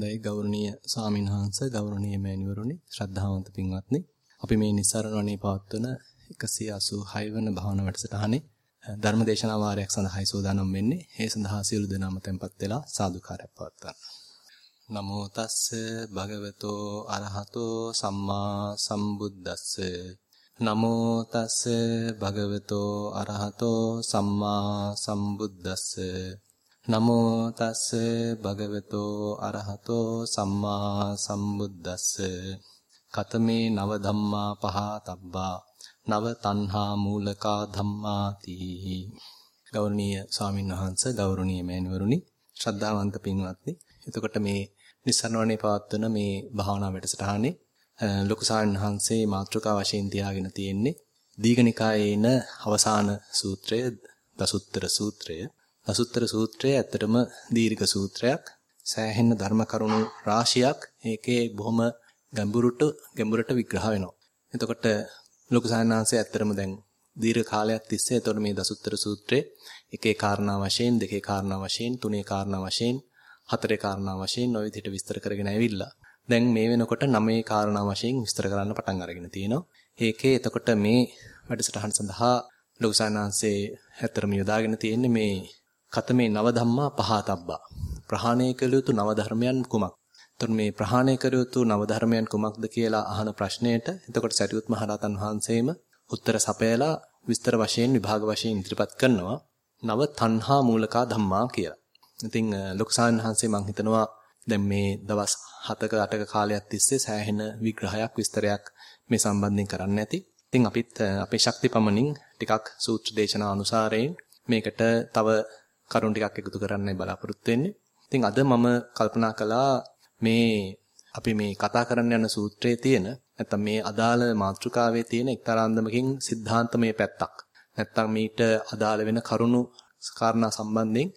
දෛ ගෞරවනීය ස්වාමින්වහන්සේ ගෞරවනීය මෑණිවරුනි ශ්‍රද්ධාවන්ත පින්වත්නි අපි මේ නිස්සරණ වනේ පවත්වන 186 වන භාවනා වැඩසටහනේ ධර්මදේශනා වාරයක් සඳහායි සූදානම් වෙන්නේ. ඒ සඳහා සියලු දෙනාම tempත් වෙලා සාදුකාරයක් පවත්වන්න. නමෝ තස්ස භගවතෝ අරහතෝ සම්මා සම්බුද්දස්ස නමෝ තස්ස භගවතෝ අරහතෝ සම්මා සම්බුද්දස්ස නමෝ තස්ස භගවතෝ අරහතෝ සම්මා සම්බුද්දස්ස. කතමේ නව ධම්මා පහතබ්බා. නව තණ්හා මූලකා ධම්මාති. ගෞරවනීය ස්වාමීන් වහන්සේ ගෞරවනීය මෑණිවරුනි ශ්‍රද්ධාවන්ත පින්වත්නි එතකොට මේ නිස්සරණවනේ පවත්වන මේ භාවනා වැඩසටහනේ ලොකු ස්වාමීන් වහන්සේ මාතෘකා වශයෙන් තියාගෙන තියෙන්නේ දීඝනිකායේ ඉන අවසාන සූත්‍රය දසුත්තර සූත්‍රය. දසුත්තර සූත්‍රය ඇත්තටම දීර්ඝ සූත්‍රයක්. සෑහෙන ධර්ම කරුණු රාශියක් ඒකේ බොහොම ගැඹුරට ගැඹුරට විග්‍රහ වෙනවා. එතකොට ලොකු සාහනාංශය ඇත්තටම දැන් දීර්ඝ කාලයක් තිස්සේ එතකොට මේ දසුත්තර සූත්‍රයේ එකේ කාරණා වශයෙන් දෙකේ කාරණා වශයෙන් තුනේ කාරණා වශයෙන් හතරේ කාරණා වශයෙන් ওই විදිහට විස්තර කරගෙන ඇවිල්ලා දැන් මේ වෙනකොට නවයේ කාරණා වශයෙන් විස්තර කරන්න පටන් අරගෙන තිනවා. ඒකේ එතකොට මේ වැඩසටහන සඳහා ලොකු සාහනාංශයේ ඇත්තටම යොදාගෙන තියෙන්නේ මේ කතමේ නව ධම්මා පහතබ්බා. ප්‍රහාණය කළ යුතු නව ධර්මයන් කුමක්? එතකොට මේ ප්‍රහාණය කළ යුතු නව ධර්මයන් කුමක්ද කියලා අහන ප්‍රශ්නයට එතකොට සරියුත් මහරහතන් වහන්සේම උත්තර සපයලා විස්තර වශයෙන් විභාග වශයෙන් ඉදිරිපත් කරනවා නව තණ්හා මූලකා ධම්මා කියලා. ඉතින් ලොකුසාන් වහන්සේ මම හිතනවා දැන් මේ දවස් 7ක 8ක කාලයක් තිස්සේ සෑහෙන විග්‍රහයක් විස්තරයක් මේ සම්බන්ධයෙන් කරන්න ඇති. ඉතින් අපිත් අපේ ශක්ති පමණින් ටිකක් සූත්‍ර දේශනා අනුසාරයෙන් මේකට තව කරුණු ටිකක් එකතු කරන්නයි බලාපොරොත්තු වෙන්නේ. ඉතින් අද මම කල්පනා කළා මේ අපි මේ කතා කරන්න යන සූත්‍රයේ තියෙන නැත්තම් මේ අදාළ මාතෘකාවේ තියෙන එක්තරා අන්දමකින් සිද්ධාන්තමය පැත්තක්. නැත්තම් මීට අදාළ වෙන කරුණු කාරණා සම්බන්ධයෙන්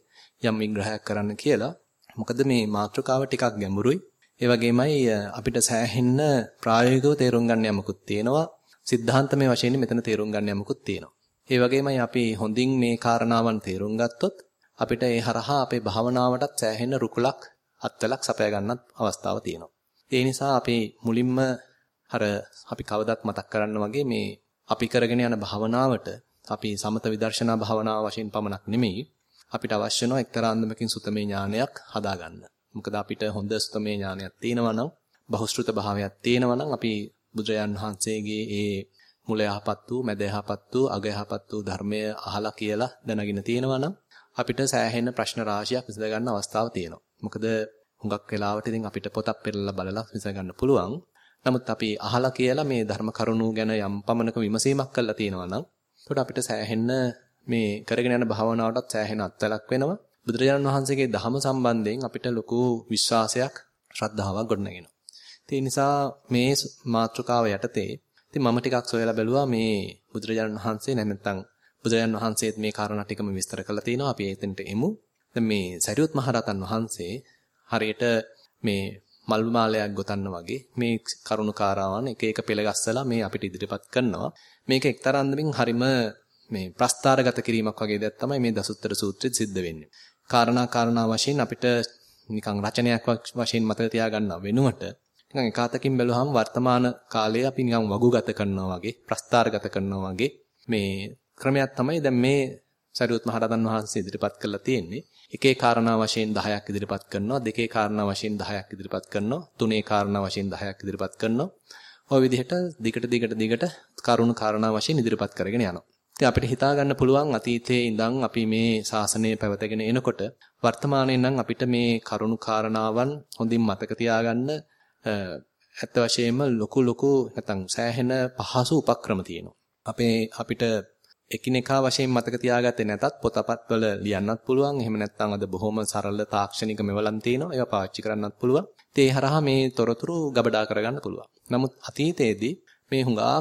යම් විග්‍රහයක් කරන්න කියලා. මොකද මේ මාතෘකාව ටිකක් ගැඹුරුයි. ඒ වගේමයි අපිට සෑහෙන්න ප්‍රායෝගිකව තේරුම් ගන්න යමකුත් තියෙනවා. සිද්ධාන්තමය වශයෙන් මෙතන තේරුම් ගන්න යමකුත් තියෙනවා. ඒ වගේමයි අපි හොඳින් මේ කාරණාවන් තේරුම් ගත්තොත් අපිට ඒ හරහා අපේ භාවනාවටත් සෑහෙන රුකුලක් අත්වලක් සපයා ගන්නත් අවස්ථාව තියෙනවා. ඒ නිසා අපි මුලින්ම අර අපි කවදත් මතක් කරන්න වගේ මේ අපි කරගෙන යන භාවනාවට අපි සමත විදර්ශනා භාවනාව වශයෙන් පමණක් නෙමෙයි අපිට අවශ්‍ය වෙන එක්තරා අන්දමකින් සුතමේ ඥානයක් හදාගන්න. මොකද අපිට හොඳ සුතමේ ඥානයක් තියෙනවා නම් බහුශෘත භාවයක් තියෙනවා නම් අපි බුදුරජාන් වහන්සේගේ ඒ මුල යහපත් වූ මැද යහපත් වූ අග යහපත් වූ ධර්මය අහලා කියලා දැනගෙන තියෙනවා නම් අපිට සෑහෙන ප්‍රශ්න රාශියක් විසඳ ගන්න අවස්ථාව තියෙනවා. මොකද හුඟක් වෙලාවට ඉතින් අපිට පොතක් පෙරලා බලලා විසඳ ගන්න පුළුවන්. නමුත් අපි අහලා කියලා මේ ධර්ම කරුණු ගැන යම් පමණක විමසීමක් කළා තියෙනවා නම් එතකොට අපිට සෑහෙන්න මේ කරගෙන යන භාවනාවටත් සෑහෙන අත්වලක් වෙනවා. බුදුරජාණන් වහන්සේගේ ධහම සම්බන්ධයෙන් අපිට ලොකු විශ්වාසයක් ශ්‍රද්ධාවක් ගොඩනගෙනවා. ඒ නිසා මේ මාතෘකාව යටතේ ඉතින් මම ටිකක් සොයලා බැලුවා මේ බුදුරජාණන් වහන්සේ නැත්නම් බුදුරජාන් වහන්සේත් මේ කාරණා ටිකම විස්තර කරලා තිනවා. අපි එතෙන්ට එමු. දැන් මේ සරියුත් මහරහතන් වහන්සේ හරියට මේ මල් මාලයක් ගොතන්න වගේ මේ කරුණු කාරාවන් එක එක පෙළ ගස්සලා මේ අපිට ඉදිරිපත් කරනවා. මේක එක්තරා අන්දමින් හරිම මේ ප්‍රස්තාරගත කිරීමක් වගේ දෙයක් තමයි මේ දසුත්තර සූත්‍රෙත් සිද්ධ වෙන්නේ. කාරණා කාරණා වශයෙන් අපිට නිකන් රචනයක් වශයෙන් මතක තියාගන්න වෙනුවට නිකන් එකාතකින් බැලුවහම වර්තමාන කාලයේ අපි නිකන් වගුගත කරනවා වගේ ප්‍රස්තාරගත කරනවා වගේ මේ ක්‍රමයක් තමයි දැන් මේ සරියුත් මහරහතන් වහන්සේ ඉදිරිපත් කරලා තියෙන්නේ. එකේ කාරණා වශයෙන් 10ක් ඉදිරිපත් කරනවා, දෙකේ කාරණා වශයෙන් 10ක් ඉදිරිපත් කරනවා, තුනේ කාරණා වශයෙන් 10ක් ඉදිරිපත් කරනවා. ওই විදිහට දිගට දිගට දිගට කරුණු කාරණා වශයෙන් ඉදිරිපත් කරගෙන යනවා. ඉතින් අපිට හිතා ගන්න පුළුවන් අතීතයේ ඉඳන් අපි මේ ශාසනය පැවතගෙන එනකොට වර්තමානයේ නම් අපිට මේ කරුණු කාරණාවන් හොඳින් මතක තියාගන්න ඇත්ත වශයෙන්ම ලොකු ලොකු නැත්නම් සෑහෙන පහසු උපක්‍රම තියෙනවා. අපේ අපිට එකිනෙකා වශයෙන් මතක තියාගත්තේ නැතත් පොතපත්වල ලියන්නත් පුළුවන්. එහෙම නැත්නම් අද බොහොම සරල තාක්ෂණික මෙවලම් තියෙනවා. ඒවා පාවිච්චි කරන්නත් පුළුවන්. ඒ හරහා මේ තොරතුරු ගබඩා කරගන්න පුළුවන්. නමුත් අතීතයේදී මේ හුඟා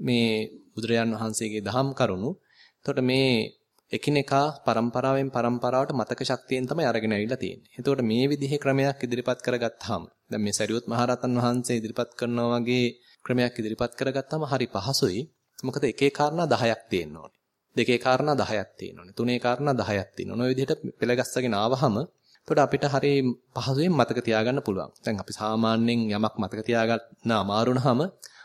මේ බුදුරජාන් වහන්සේගේ දහම් කරුණු එතකොට මේ එකිනෙකා પરම්පරාවෙන් પરම්පරාවට මතක ශක්තියෙන් තමයි අරගෙන ඇවිල්ලා තියෙන්නේ. එතකොට මේ විදිහේ ක්‍රමයක් ඉදිරිපත් කරගත්තාම දැන් මේ සරියොත් මහරහතන් වහන්සේ ඉදිරිපත් කරනා වගේ ක්‍රමයක් ඉදිරිපත් කරගත්තාම හරි පහසුයි. මොකද එකේ කාරණා 10ක් තියෙන්න ඕනේ. දෙකේ කාරණා 10ක් තියෙන්න ඕනේ. තුනේ කාරණා 10ක් තියෙන්න ඕනේ. ඔය විදිහට පෙළගස්සගෙන ආවහම එතකොට අපිට හරි පහසුවෙන් මතක තියාගන්න පුළුවන්. දැන් අපි සාමාන්‍යයෙන් යමක් මතක තියාගන්න අමාරුනහම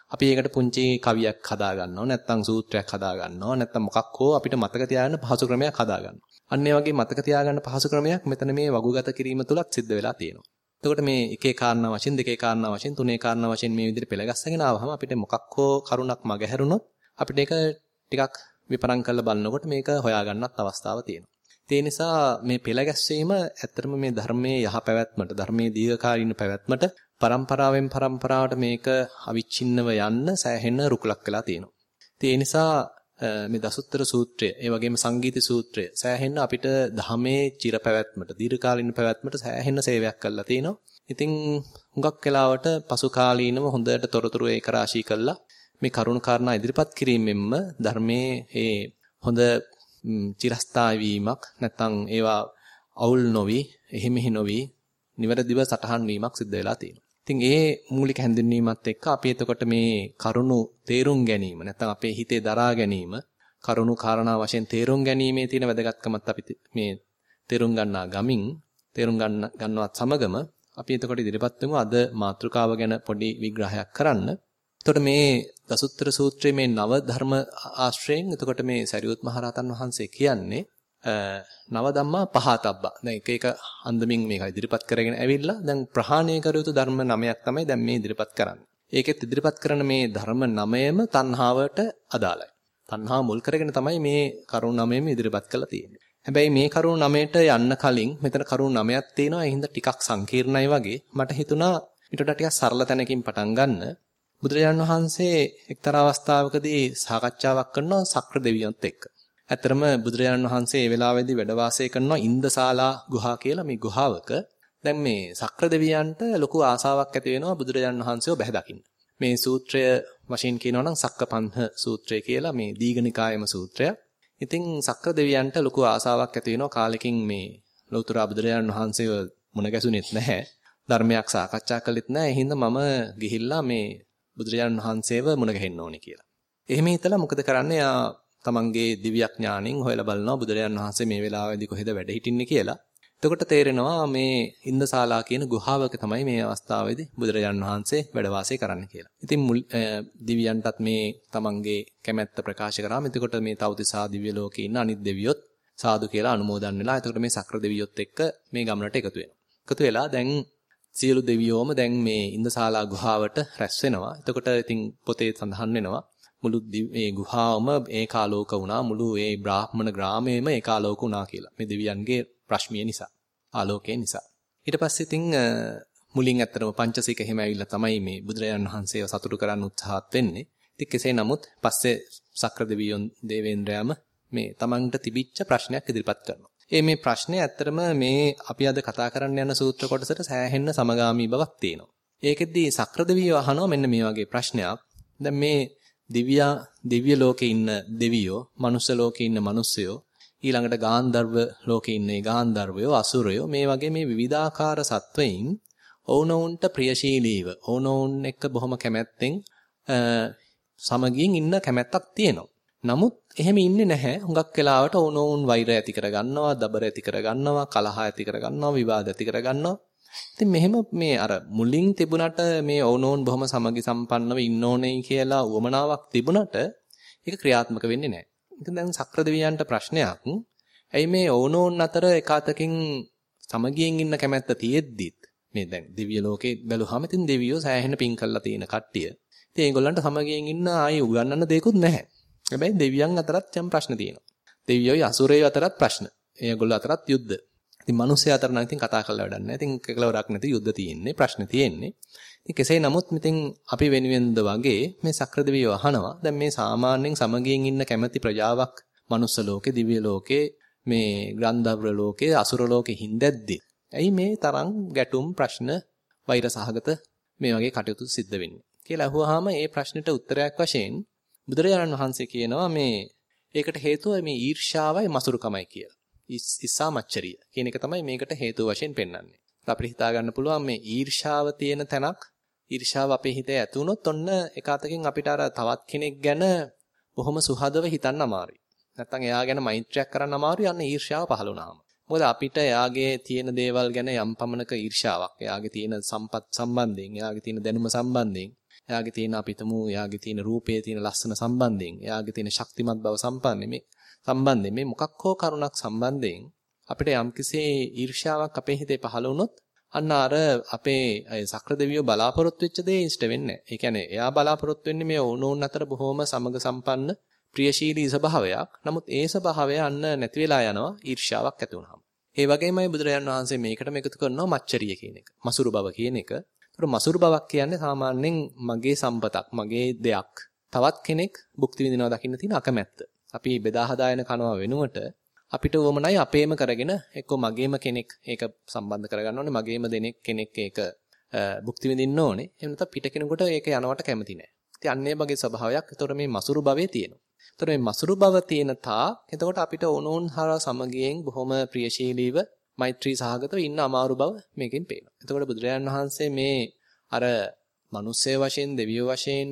අපි ඒකට පුංචි කවියක් හදා ගන්නවා නැත්නම් සූත්‍රයක් හදා ගන්නවා නැත්නම් මොකක් හෝ අපිට මතක තියාගන්න පහසු ක්‍රමයක් හදා ගන්නවා. අන්න ඒ වගේ මතක තියාගන්න පහසු ක්‍රමයක් මෙතන මේ වගුගත කිරීම තුලත් සිද්ධ වෙලා තියෙනවා. එතකොට මේ එකේ කාරණා වශයෙන් දෙකේ කාරණා වශයෙන් තුනේ කාරණා වශයෙන් මේ විදිහට පෙළගස්සගෙන ආවහම අපිට මොකක් හෝ කරුණක් මගහැරුණොත් අපිට ඒක ටිකක් විපරම් කරලා බලනකොට මේක හොයාගන්නත් අවස්ථාව තියෙනවා. ඒ නිසා මේ පෙළ ගැස්වීම ඇත්තටම මේ ධර්මයේ යහ පැවැත්මට ධර්මයේ දීර්ඝකාලීන පැවැත්මට પરම්පරාවෙන් પરම්පරාවට මේක අවිච්ඡින්නව යන්න සෑහෙන රුකුලක් වෙලා තියෙනවා. ඒ නිසා මේ දසුත්තර සූත්‍රය, ඒ වගේම සංගීත සූත්‍රය සෑහෙන අපිට ධහමේ චිර පැවැත්මට, දීර්ඝකාලීන පැවැත්මට සෑහෙන සේවයක් කරලා තිනවා. ඉතින් හුඟක් කාලවට පසු කාලීනව හොඳට තොරතුරු ඒක රාශී කළා මේ කරුණු කාරණා ඉදිරිපත් කිරීමෙන්ම ධර්මයේ ඒ හොඳ චිරස්ථායි වීමක් නැත්නම් ඒවා අවුල් නොවි එහෙ මෙහෙ නොවි නිවැරදිව සටහන් වීමක් සිද්ධ වෙලා තියෙනවා. ඉතින් ඒ මූලික හැඳින්වීමත් එක්ක අපි එතකොට මේ කරුණු තේරුම් ගැනීම නැත්නම් අපේ හිතේ දරා ගැනීම කරුණු කාරණා වශයෙන් තේරුම් ගැනීමේ තියෙන වැදගත්කමත් අපි මේ තේරුම් ගන්නා ගමින් තේරුම් ගන්න ගන්නවත් සමගම අපි එතකොට ඉදිරිපත් වෙමු අද මාතෘකාව ගැන පොඩි විග්‍රහයක් කරන්න. එතකොට මේ දසුත්තර සූත්‍රයේ මේ නව ධර්ම ආශ්‍රයෙන් එතකොට මේ සරියුත් මහරහතන් වහන්සේ කියන්නේ නව ධම්මා පහතබ්බා. දැන් එක එක අන්දමින් මේක ඉදිරිපත් කරගෙන ඇවිල්ලා දැන් ප්‍රහාණය කර යුතු ධර්ම නමයක් තමයි දැන් මේ ඉදිරිපත් කරන්නේ. ඒකෙත් ඉදිරිපත් කරන මේ ධර්ම නමයම තණ්හාවට අදාළයි. තණ්හාව මුල් කරගෙන තමයි මේ කරුණ නමයම ඉදිරිපත් කරලා තියෙන්නේ. හැබැයි මේ කරුණ නමයට යන්න කලින් මෙතන කරුණ නමයක් තියෙනවා. ඒ හින්දා ටිකක් සංකීර්ණයි වගේ. මට හිතුණා ඊට වඩා ටිකක් සරල තැනකින් පටන් ගන්න. බුදුරජාණන් වහන්සේ එක්තරා අවස්ථාවකදී සාකච්ඡාවක් කරනවා සක්‍ර දෙවියන්ත් එක්ක. ඇත්තරම බුදුරජාණන් වහන්සේ ඒ වෙලාවේදී වැඩ වාසය කරනවා ඉන්දසාලා ගුහා කියලා මේ ගුහාවක. දැන් මේ සක්‍ර දෙවියන්ට ලොකු ආසාවක් ඇති වෙනවා බුදුරජාණන් වහන්සේව බැහැ දකින්න. මේ සූත්‍රය වශයෙන් කියනවා නම් සක්කපන්හ සූත්‍රය කියලා මේ දීඝනිකායම සූත්‍රය. ඉතින් සක්‍ර දෙවියන්ට ලොකු ආසාවක් ඇති වෙනවා කාලෙකින් මේ ලෞතර බුදුරජාණන් වහන්සේව මුණ ගැසුනේත් නැහැ. ධර්මයක් සාකච්ඡා කළෙත් නැහැ. එහෙනම් මම ගිහිල්ලා මේ බුදුරජාණන් වහන්සේව මුණ ගැහෙන්න ඕනේ කියලා. එහෙම හිතලා මොකද කරන්නේ? යා තමන්ගේ දිව්‍යඥාණයෙන් හොයලා බලනවා බුදුරජාණන් වහන්සේ මේ වෙලාවේදී කොහෙද වැඩ හිටින්නේ කියලා. එතකොට තේරෙනවා මේ ඉන්දශාලා කියන ගුහාවක තමයි මේ අවස්ථාවේදී බුදුරජාණන් වහන්සේ වැඩ වාසය කරන්න කියලා. ඉතින් දිව්‍යයන්ටත් මේ තමන්ගේ කැමැත්ත ප්‍රකාශ කරාම එතකොට මේ තවතිසා දිව්‍ය ලෝකේ ඉන්න අනිත් දෙවියොත් සාදු කියලා අනුමෝදන් වෙලා එතකොට මේ සක්‍ර දෙවියොත් එක්ක මේ ගමනට එකතු වෙනවා. එකතු වෙලා දැන් සියලු දෙවියෝම දැන් මේ ඉන්දශාලා ගුහාවට රැස් වෙනවා. එතකොට ඉතින් පොතේ සඳහන් වෙනවා මුළු මේ ගුහාවම ඒකාලෝක වුණා මුළු ඒ බ්‍රාහ්මණ ග්‍රාමයේම ඒකාලෝක වුණා කියලා. මේ දෙවියන්ගේ රශ්මිය නිසා. ආලෝකය නිසා. ඊට පස්සේ ඉතින් මුලින් ඇත්තටම පංචසික එහෙම ඇවිල්ලා තමයි මේ බුදුරජාණන් වහන්සේව සතුටු කරන්න උත්සාහත් වෙන්නේ. ඉතින් කෙසේ නමුත් පස්සේ සක්‍ර දෙවියන් දේවේන්ද්‍රයාම මේ තමන්ට තිබිච්ච ප්‍රශ්නයක් ඉදිරිපත් කරනවා. ඒ මේ ප්‍රශ්නේ ඇත්තටම මේ අපි අද කතා කරන්න යන සූත්‍ර කොටසට සෑහෙන්න සමගාමී බවක් තියෙනවා. ඒකෙද්දී සක්‍ර දෙවියෝ අහනවා මෙන්න මේ වගේ ප්‍රශ්නයක්. දැන් මේ දිව්‍යා දිව්‍ය ලෝකේ ඉන්න දෙවියෝ, මනුස්ස ලෝකේ ඉන්න මිනිස්සයෝ, ඊළඟට ගාන්ධර්ව ලෝකේ ඉන්න ගාන්ධර්වයෝ, අසුරයෝ මේ වගේ මේ විවිධාකාර සත්වයින් ඔවුනොවුන්ට ප්‍රියශීලීව, ඔවුනොවුන් එක්ක බොහොම කැමැත්තෙන් සමගියෙන් ඉන්න කැමැත්තක් තියෙනවා. නමුත් එහෙම ඉන්නේ නැහැ. හුඟක් වෙලාවට ඔවුනොවුන් වෛරය ඇති කරගන්නවා, දබර ඇති කරගන්නවා, කලහ ඇති කරගන්නවා, විවාද ඇති කරගන්නවා. ඉතින් මෙහෙම මේ අර මුලින් තිබුණට මේ ඕනෝන් බොහොම සමගි සම්පන්නව ඉන්න ඕනේ කියලා උවමනාවක් තිබුණට ඒක ක්‍රියාත්මක වෙන්නේ නැහැ. ඉතින් දැන් සක්‍ර දෙවියන්ට ප්‍රශ්නයක්. ඇයි මේ ඕනෝන් අතර එකාතකින් සමගියෙන් ඉන්න කැමැත්ත තියෙද්දිත් මේ දැන් දිව්‍ය ලෝකේ බැලුවාම ඉතින් දෙවියෝ සෑහෙන පින් කරලා තියෙන කට්ටිය. ඉතින් ඒගොල්ලන්ට සමගියෙන් ඉන්න ආයේ උගන්නන්න දෙයක්වත් නැහැ. හැබැයි දෙවියන් අතරත් යම් ප්‍රශ්න තියෙනවා. දෙවියෝයි අසුරයෝ අතරත් ප්‍රශ්න. ඒගොල්ලෝ අතරත් යුද්ධ. ඉතින් මිනිස්සයා අතර නම් ඉතින් කතා කරලා වැඩක් නැහැ. ඉතින් කෙලවරක් නැති යුද්ධ තියෙන්නේ, ප්‍රශ්න තියෙන්නේ. ඉතින් කෙසේ නමුත් ඉතින් අපි වෙනුවෙන්ද වගේ මේ සක්‍රදෙවියෝ අහනවා. දැන් මේ සාමාන්‍යයෙන් සමගියෙන් ඉන්න කැමැති ප්‍රජාවක් මනුස්ස ලෝකේ, දිව්‍ය ලෝකේ, මේ ග්‍රන්ධව්‍ර ලෝකේ, අසුර ලෝකේ හින්දැද්දී. ඇයි මේ තරම් ගැටුම් ප්‍රශ්න වෛර සහගත මේ වගේ කටයුතු සිද්ධ වෙන්නේ? කියලා අහුවාම ඒ ප්‍රශ්නෙට උත්තරයක් වශයෙන් බුදුරජාණන් වහන්සේ කියනවා මේ ඒකට හේතුව මේ ඊර්ෂාවයි මසුරුකමයි කියලා. ඉස්සා මච්චරිය කියන එක තමයි මේකට හේතුව වශයෙන් පෙන්වන්නේ. අපිට හිතා ගන්න පුළුවන් මේ ඊර්ෂාව තියෙන තැනක් ඊර්ෂාව අපේ හිතේ ඇති වුණොත් ඔන්න එක අතකින් අපිට අර තවත් කෙනෙක් ගැන බොහොම සුහදව හිතන්න අමාරුයි. නැත්තම් එයා ගැන මෛත්‍රියක් කරන්න අමාරුයි අන්න ඊර්ෂාව පහළ වුණාම. මොකද අපිට එයාගේ තියෙන දේවල් ගැන යම් පමණක ඊර්ෂාවක්, එයාගේ තියෙන සම්පත් සම්බන්ධයෙන්, එයාගේ තියෙන දැනුම සම්බන්ධයෙන්, එයාගේ තියෙන අපිටම එයාගේ තියෙන රූපයේ තියෙන ලස්සන සම්බන්ධයෙන්, එයාගේ තියෙන ශක්තිමත් බව සම්පන්නේ මේ සම්බන්ධයෙන් මේ මොකක් හෝ කරුණක් සම්බන්ධයෙන් අපිට යම්කිසි ඊර්ෂාවක් අපේ හිතේ පහළ වුණොත් අන්න අර අපේ සක්‍ර දෙවියෝ බලාපොරොත්තු වෙච්ච දේ ඉෂ්ට වෙන්නේ නැහැ. ඒ කියන්නේ එයා බලාපොරොත්තු වෙන්නේ මේ ඕනෝන් අතර බොහොම සමග සම්පන්න ප්‍රියශීලී ස්වභාවයක්. නමුත් ඒ ස්වභාවය අන්න නැති වෙලා යනවා ඊර්ෂ්‍යාවක් ඇති වුනහම. ඒ වගේමයි බුදුරජාන් වහන්සේ මේකටම එකතු කරනවා මච්චරිය කියන එක. මසුරු බව කියන එක. ඒතර මසුරු බවක් කියන්නේ සාමාන්‍යයෙන් මගේ සම්පතක්, මගේ දෙයක්. තවත් කෙනෙක් භුක්ති විඳිනවා දකින්න තියෙන අකමැත්ත. අපි බෙදා හදායන කනවා වෙනුවට අපිට වොමනයි අපේම කරගෙන එක්ක මගේම කෙනෙක් ඒක සම්බන්ධ කරගන්න ඕනේ මගේම දෙනෙක් කෙනෙක් ඒක භුක්ති විඳින්න ඕනේ එහෙම නැත්නම් පිට කෙනෙකුට ඒක යනවට කැමති නැහැ ඉතින් අන්නේ වගේ ස්වභාවයක් ඒතකොට මේ මසුරු භවයේ තියෙනවා ඒතකොට මේ මසුරු භව තියෙන තා එතකොට අපිට ඕනෝන් හරහා සමගියෙන් බොහොම ප්‍රියශීලීව මෛත්‍රී සහගතව ඉන්න අමාරු බව මේකෙන් පේනවා එතකොට බුදුරජාණන් වහන්සේ මේ අර මිනිස්සේ වශයෙන් දෙවියෝ වශයෙන්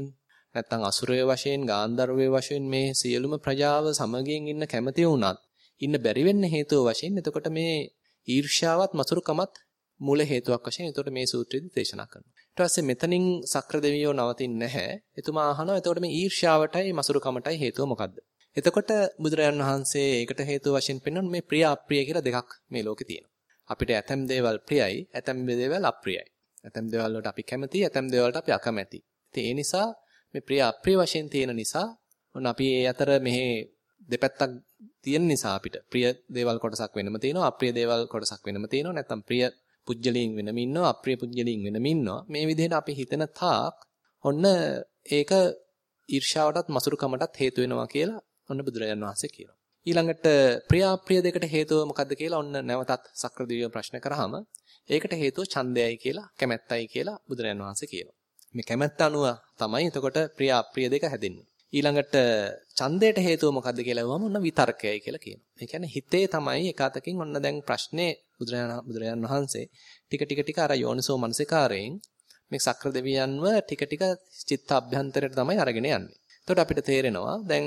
නැත්නම් අසුරය වශයෙන් ගාන්ධර්වය වශයෙන් මේ සියලුම ප්‍රජාව සමගියෙන් ඉන්න කැමති වුණත් ඉන්න බැරි වෙන්න හේතුව වශයෙන් එතකොට මේ ඊර්ෂ්‍යාවත් මසුරුකමත් මූල හේතුවක් වශයෙන් එතකොට මේ සූත්‍රයේදී දේශනා කරනවා. ඊට පස්සේ මෙතනින් සක්‍ර දෙවියෝ නවතින්නේ නැහැ. එතුමා අහනවා එතකොට මේ ඊර්ෂ්‍යාවටයි මසුරුකමටයි හේතුව මොකද්ද? එතකොට බුදුරජාන් වහන්සේ ඒකට හේතුව වශයෙන් පෙන්වන්නේ මේ ප්‍රිය අප්‍රිය කියලා දෙකක් මේ ලෝකේ තියෙනවා. අපිට ඇතම් දේවල් ප්‍රියයි, ඇතම් දේවල් අප්‍රියයි. ඇතම් දේවල් වලට අපි කැමතියි, ඇතම් දේවල්ට අපි අකමැතියි. ඉතින් ඒ නිසා මේ ප්‍රිය අප්‍රිය වශයෙන් තියෙන නිසා ඔන්න අපි ඒ අතර මෙහි දෙපැත්තක් තියෙන නිසා අපිට ප්‍රිය දේවල් කොටසක් වෙනම තියෙනවා අප්‍රිය දේවල් කොටසක් වෙනම තියෙනවා නැත්නම් ප්‍රිය පුජ්‍යලීන් වෙනම ඉන්නවා අප්‍රිය පුජ්‍යලීන් වෙනම ඉන්නවා මේ විදිහට අපි හිතන තාක් ඔන්න ඒක ඊර්ෂාවටත් මසුරුකමටත් හේතු වෙනවා කියලා ඔන්න බුදුරජාණන් වහන්සේ කියනවා ඊළඟට ප්‍රිය අප්‍රිය දෙකට හේතුව මොකද්ද කියලා ඔන්න නැවතත් සක්‍රදීව ප්‍රශ්න කරාම ඒකට හේතුව ඡන්දයයි කියලා කැමැත්තයි කියලා බුදුරජාණන් වහන්සේ කියනවා මේ කැමැත්ත අනුව තමයි එතකොට ප්‍රිය අප්‍රිය දෙක හැදෙන්නේ ඊළඟට ඡන්දයට හේතුව මොකද්ද කියලා අහුවම ඔන්න විතර්කයයි කියලා කියනවා. ඒ කියන්නේ හිතේ තමයි එකතකින් ඔන්න දැන් ප්‍රශ්නේ බුදුරජාණන් වහන්සේ ටික ටික ටික අර යෝනිසෝ මනසිකාරයෙන් මේ සක්‍ර දෙවියන්ව ටික ටික චිත්ත අභ්‍යන්තරයට තමයි අරගෙන යන්නේ. එතකොට අපිට තේරෙනවා දැන්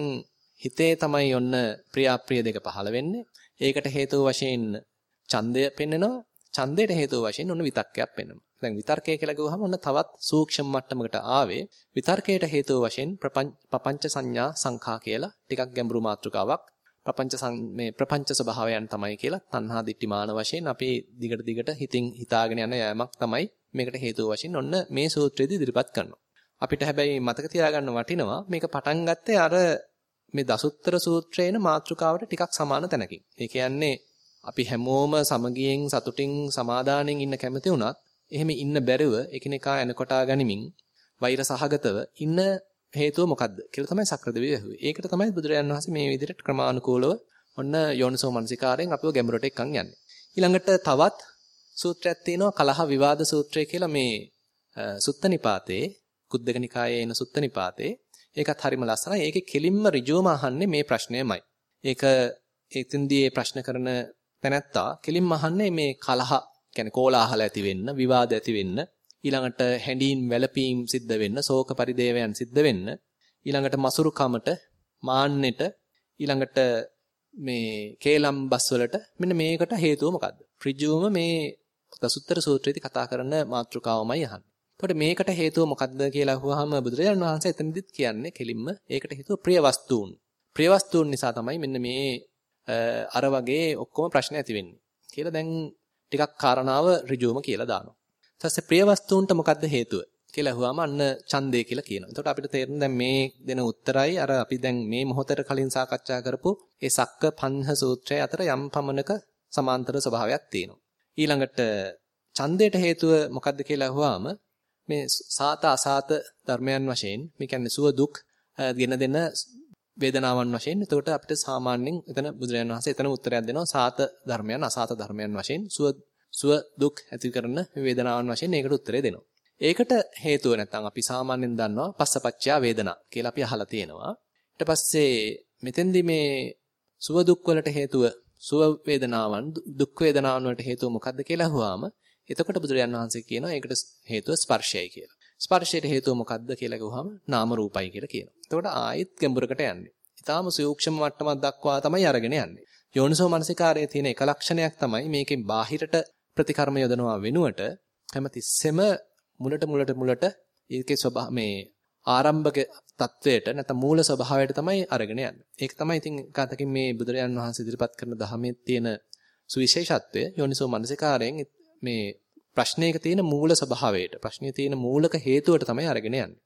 හිතේ තමයි ඔන්න ප්‍රිය අප්‍රිය දෙක පහළ වෙන්නේ. ඒකට හේතුව වශයෙන් ඡන්දය පෙන්වනවා. ඡන්දයට හේතුව වශයෙන් ඔන්න විතක්කයක් පෙන්වනවා. දැන් විතර්කය කියලා කිව්වහම ඔන්න තවත් සූක්ෂම මට්ටමකට ආවේ විතර්කයට හේතුව වශයෙන් ප්‍රපංච සංඥා සංඛා කියලා ටිකක් ගැඹුරු මාතෘකාවක් ප්‍රපංච මේ ප්‍රපංච ස්වභාවයන් තමයි කියලා තණ්හා දිට්ඨිමාන වශයෙන් අපි දිගට දිගට හිතින් හිතාගෙන යන යෑමක් තමයි මේකට හේතුව වශයෙන් ඔන්න මේ සූත්‍රයේදී ඉදිරිපත් කරනවා අපිට හැබැයි මතක තියාගන්න වටිනවා මේක පටන් ගත්තේ අර මේ දසුත්තර සූත්‍රයේන මාතෘකාවට ටිකක් සමාන තැනකින් ඒ කියන්නේ අපි හැමෝම සමගියෙන් සතුටින් සමාදානෙන් ඉන්න කැමති වුණත් එහෙම ඉන්න බැරුව එකිනෙකා එනකොටා ගනිමින් වෛර සහගතව ඉන්න හේතුව මොකද්ද කියලා තමයි සක්‍රදෙවිය ඇහුවේ. ඒකට තමයි බුදුරජාන් වහන්සේ මේ විදිහට ක්‍රමානුකූලව ඔන්න යෝනිසෝ මනසිකාරයෙන් අපිව ගැඹුරට එක්කන් යන්නේ. ඊළඟට තවත් සූත්‍රයක් තියෙනවා කලහ විවාද සූත්‍රය කියලා මේ සුත්ත නිපාතේ කුද්දක නිකායේ එන සුත්ත නිපාතේ ඒකත් හරිම ලස්සනයි. ඒකේ කෙලින්ම ඍජුවම අහන්නේ මේ ප්‍රශ්නයමයි. ඒක එතෙන්දී ප්‍රශ්න කරන තැනැත්තා කෙලින්ම අහන්නේ මේ කලහ කියන්නේ කෝලාහල ඇති වෙන්න, විවාද ඇති වෙන්න, ඊළඟට හැඬීම් වැළපීම් සිද්ධ වෙන්න, ශෝක පරිදේවයන් සිද්ධ වෙන්න, ඊළඟට මසුරුකමට, මාන්නෙට, ඊළඟට මේ කේලම් බස් වලට මෙන්න මේකට හේතුව මොකද්ද? ඍජුවම මේ දසුත්තර සූත්‍රයේදී කතා කරන මාතෘකාවමයි අහන්නේ. එතකොට මේකට හේතුව මොකද්ද කියලා අහුවාම බුදුරජාණන් වහන්සේ එතනදිත් කියන්නේ කෙලින්ම ඒකට හේතුව ප්‍රිය වස්තුන්. ප්‍රිය වස්තුන් නිසා තමයි මෙන්න මේ අර වගේ ඔක්කොම ප්‍රශ්න ඇති වෙන්නේ. කියලා දැන් ටිකක් කාරණාව ඍජුවම කියලා දානවා. ඊට පස්සේ ප්‍රිය වස්තුන්ට මොකද්ද හේතුව කියලා අහුවාම අන්න ඡන්දය කියලා කියනවා. එතකොට අපිට තේරෙන දැන් මේ දෙන උත්තරයි අර අපි දැන් මේ මොහොතට කලින් සාකච්ඡා කරපු ඒ සක්ක පන්හ සූත්‍රය අතර යම් පමණක සමාන්තර ස්වභාවයක් තියෙනවා. ඊළඟට ඡන්දයට හේතුව මොකද්ද කියලා අහුවාම මේ සාත අසාත ධර්මයන් වශයෙන් මේ කියන්නේ සුව දුක් ගෙන දෙන වේදනාවන් වශයෙන් එතකොට අපිට සාමාන්‍යයෙන් එතන බුදුරජාණන් වහන්සේ එතන උත්තරයක් දෙනවා සාත ධර්මයන් අසාත ධර්මයන් වශයෙන් සුව සුව දුක් ඇති කරන වේදනාවන් වශයෙන් ඒකට උත්තරේ දෙනවා. ඒකට හේතුව නැත්නම් අපි සාමාන්‍යයෙන් දන්නවා පස්සපච්චා වේදනා කියලා අපි අහලා තියෙනවා. ඊට පස්සේ මෙතෙන්දි මේ සුව දුක් වලට හේතුව සුව වේදනාවන් දුක් වේදනාවන් වලට හේතුව මොකද්ද කියලා අහුවාම එතකොට බුදුරජාණන් වහන්සේ කියනවා ඒකට හේතුව ස්පර්ශයයි කියලා. ස්පර්ශයට හේතුව මොකද්ද කියලා කිව්වහම නාම රූපයි කියලා කියනවා. එතකොට ආයෙත් ගැඹුරකට යන්නේ. ඊටාම සූක්ෂම මට්ටමක් දක්වා තමයි අරගෙන යන්නේ. යෝනිසෝ මනසිකාරයේ තියෙන එක ලක්ෂණයක් තමයි මේකෙන් බාහිරට ප්‍රතිකර්ම යොදනවා වෙනුවට හැමතිස්සෙම මුලට මුලට මුලට ඒකේ ස්වභාව මේ ආරම්භක තත්වයට නැත්නම් මූල ස්වභාවයට තමයි අරගෙන යන්නේ. ඒක තමයි ඉතින් කාතකින් මේ බුදුරජාන් වහන්සේ ඉදිරිපත් කරන ධර්මයේ තියෙන සුවිශේෂත්වය යෝනිසෝ මනසිකාරයෙන් මේ ප්‍රශ්නයක තියෙන මූල ස්වභාවයට ප්‍රශ්නේ තියෙන මූලක හේතුවට තමයි අරගෙන යන්නේ.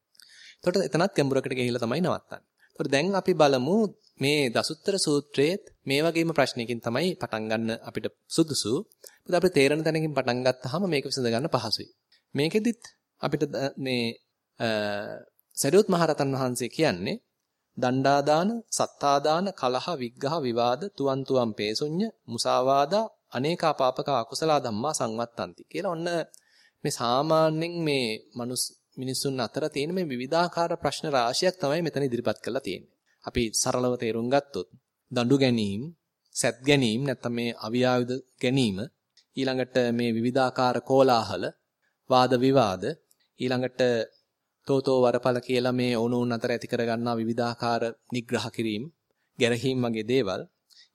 එතකොට එතනත් ගැඹුරකට ගිහිල්ලා තමයි නවත්තන්නේ. එතකොට දැන් අපි බලමු මේ දසුත්තර සූත්‍රයේත් මේ වගේම ප්‍රශ්නයකින් තමයි පටන් ගන්න අපිට සුදුසු. මොකද අපිට තේරෙන තැනකින් පටන් ගත්තාම මේක විසඳ ගන්න පහසුයි. මේකෙදිත් අපිට මේ සරියුත් මහරතන් වහන්සේ කියන්නේ දණ්ඩාදාන, සත්තාදාන, කලහ, විග්ඝහ, විවාද, තුවන් තුවන් පේසුඤ්ඤ, මුසාවාදා, අනේකා පාපක අකුසල ධම්මා සංවත්තಂತಿ කියලා ඔන්න මේ සාමාන්‍යයෙන් මේ මනුස් මිනිසුන් අතර තියෙන මේ විවිධාකාර ප්‍රශ්න රාශියක් තමයි මෙතන ඉදිරිපත් කරලා තියෙන්නේ. අපි සරලව තේරුම් ගත්තොත් දඬු ගැනීම, සැත් ගැනීම නැත්නම් මේ අවියායුධ ගැනීම ඊළඟට මේ විවිධාකාර කෝලාහල, වාද විවාද ඊළඟට තෝතෝ වරපල කියලා මේ ඕනෝන් අතර ඇති කරගන්නා විවිධාකාර නිග්‍රහ කිරීම, ගැරහීම් වගේ දේවල්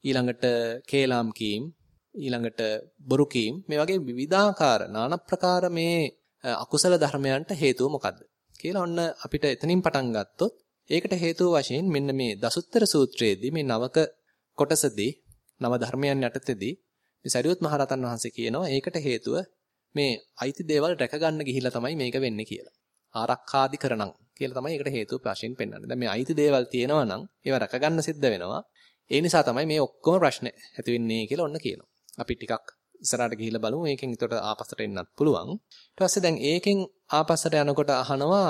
ඊළඟට කේලාම් කීම් ඊළඟට බොරු කීම් මේ වගේ විවිධාකාර নানা ප්‍රකාර මේ අකුසල ධර්මයන්ට හේතුව මොකද්ද කියලා ඔන්න අපිට එතනින් පටන් ගත්තොත් ඒකට හේතුව වශයෙන් මෙන්න මේ දසුත්තර සූත්‍රයේදී මේ නවක කොටසදී නව ධර්මයන් යටතේදී මේ සරියුත් මහරතන් වහන්සේ කියනවා ඒකට හේතුව මේ අයිති දේවල් රැක ගන්න ගිහිල්ලා තමයි මේක වෙන්නේ කියලා. ආරක්ෂාධිකරණම් කියලා තමයි ඒකට හේතුව වශයෙන් පෙන්වන්නේ. දැන් මේ අයිති දේවල් තියෙනවා නම් ඒවා රැක ගන්න සිද්ධ වෙනවා. ඒ නිසා තමයි මේ ඔක්කොම ප්‍රශ්න ඇති වෙන්නේ කියලා ඔන්න කියනවා. අපි ටිකක් ඉස්සරහට ගිහිල්ලා බලමු. මේකෙන් ඊට ආපස්සට එන්නත් පුළුවන්. ඊට පස්සේ දැන් ඒකෙන් ආපස්සට යනකොට අහනවා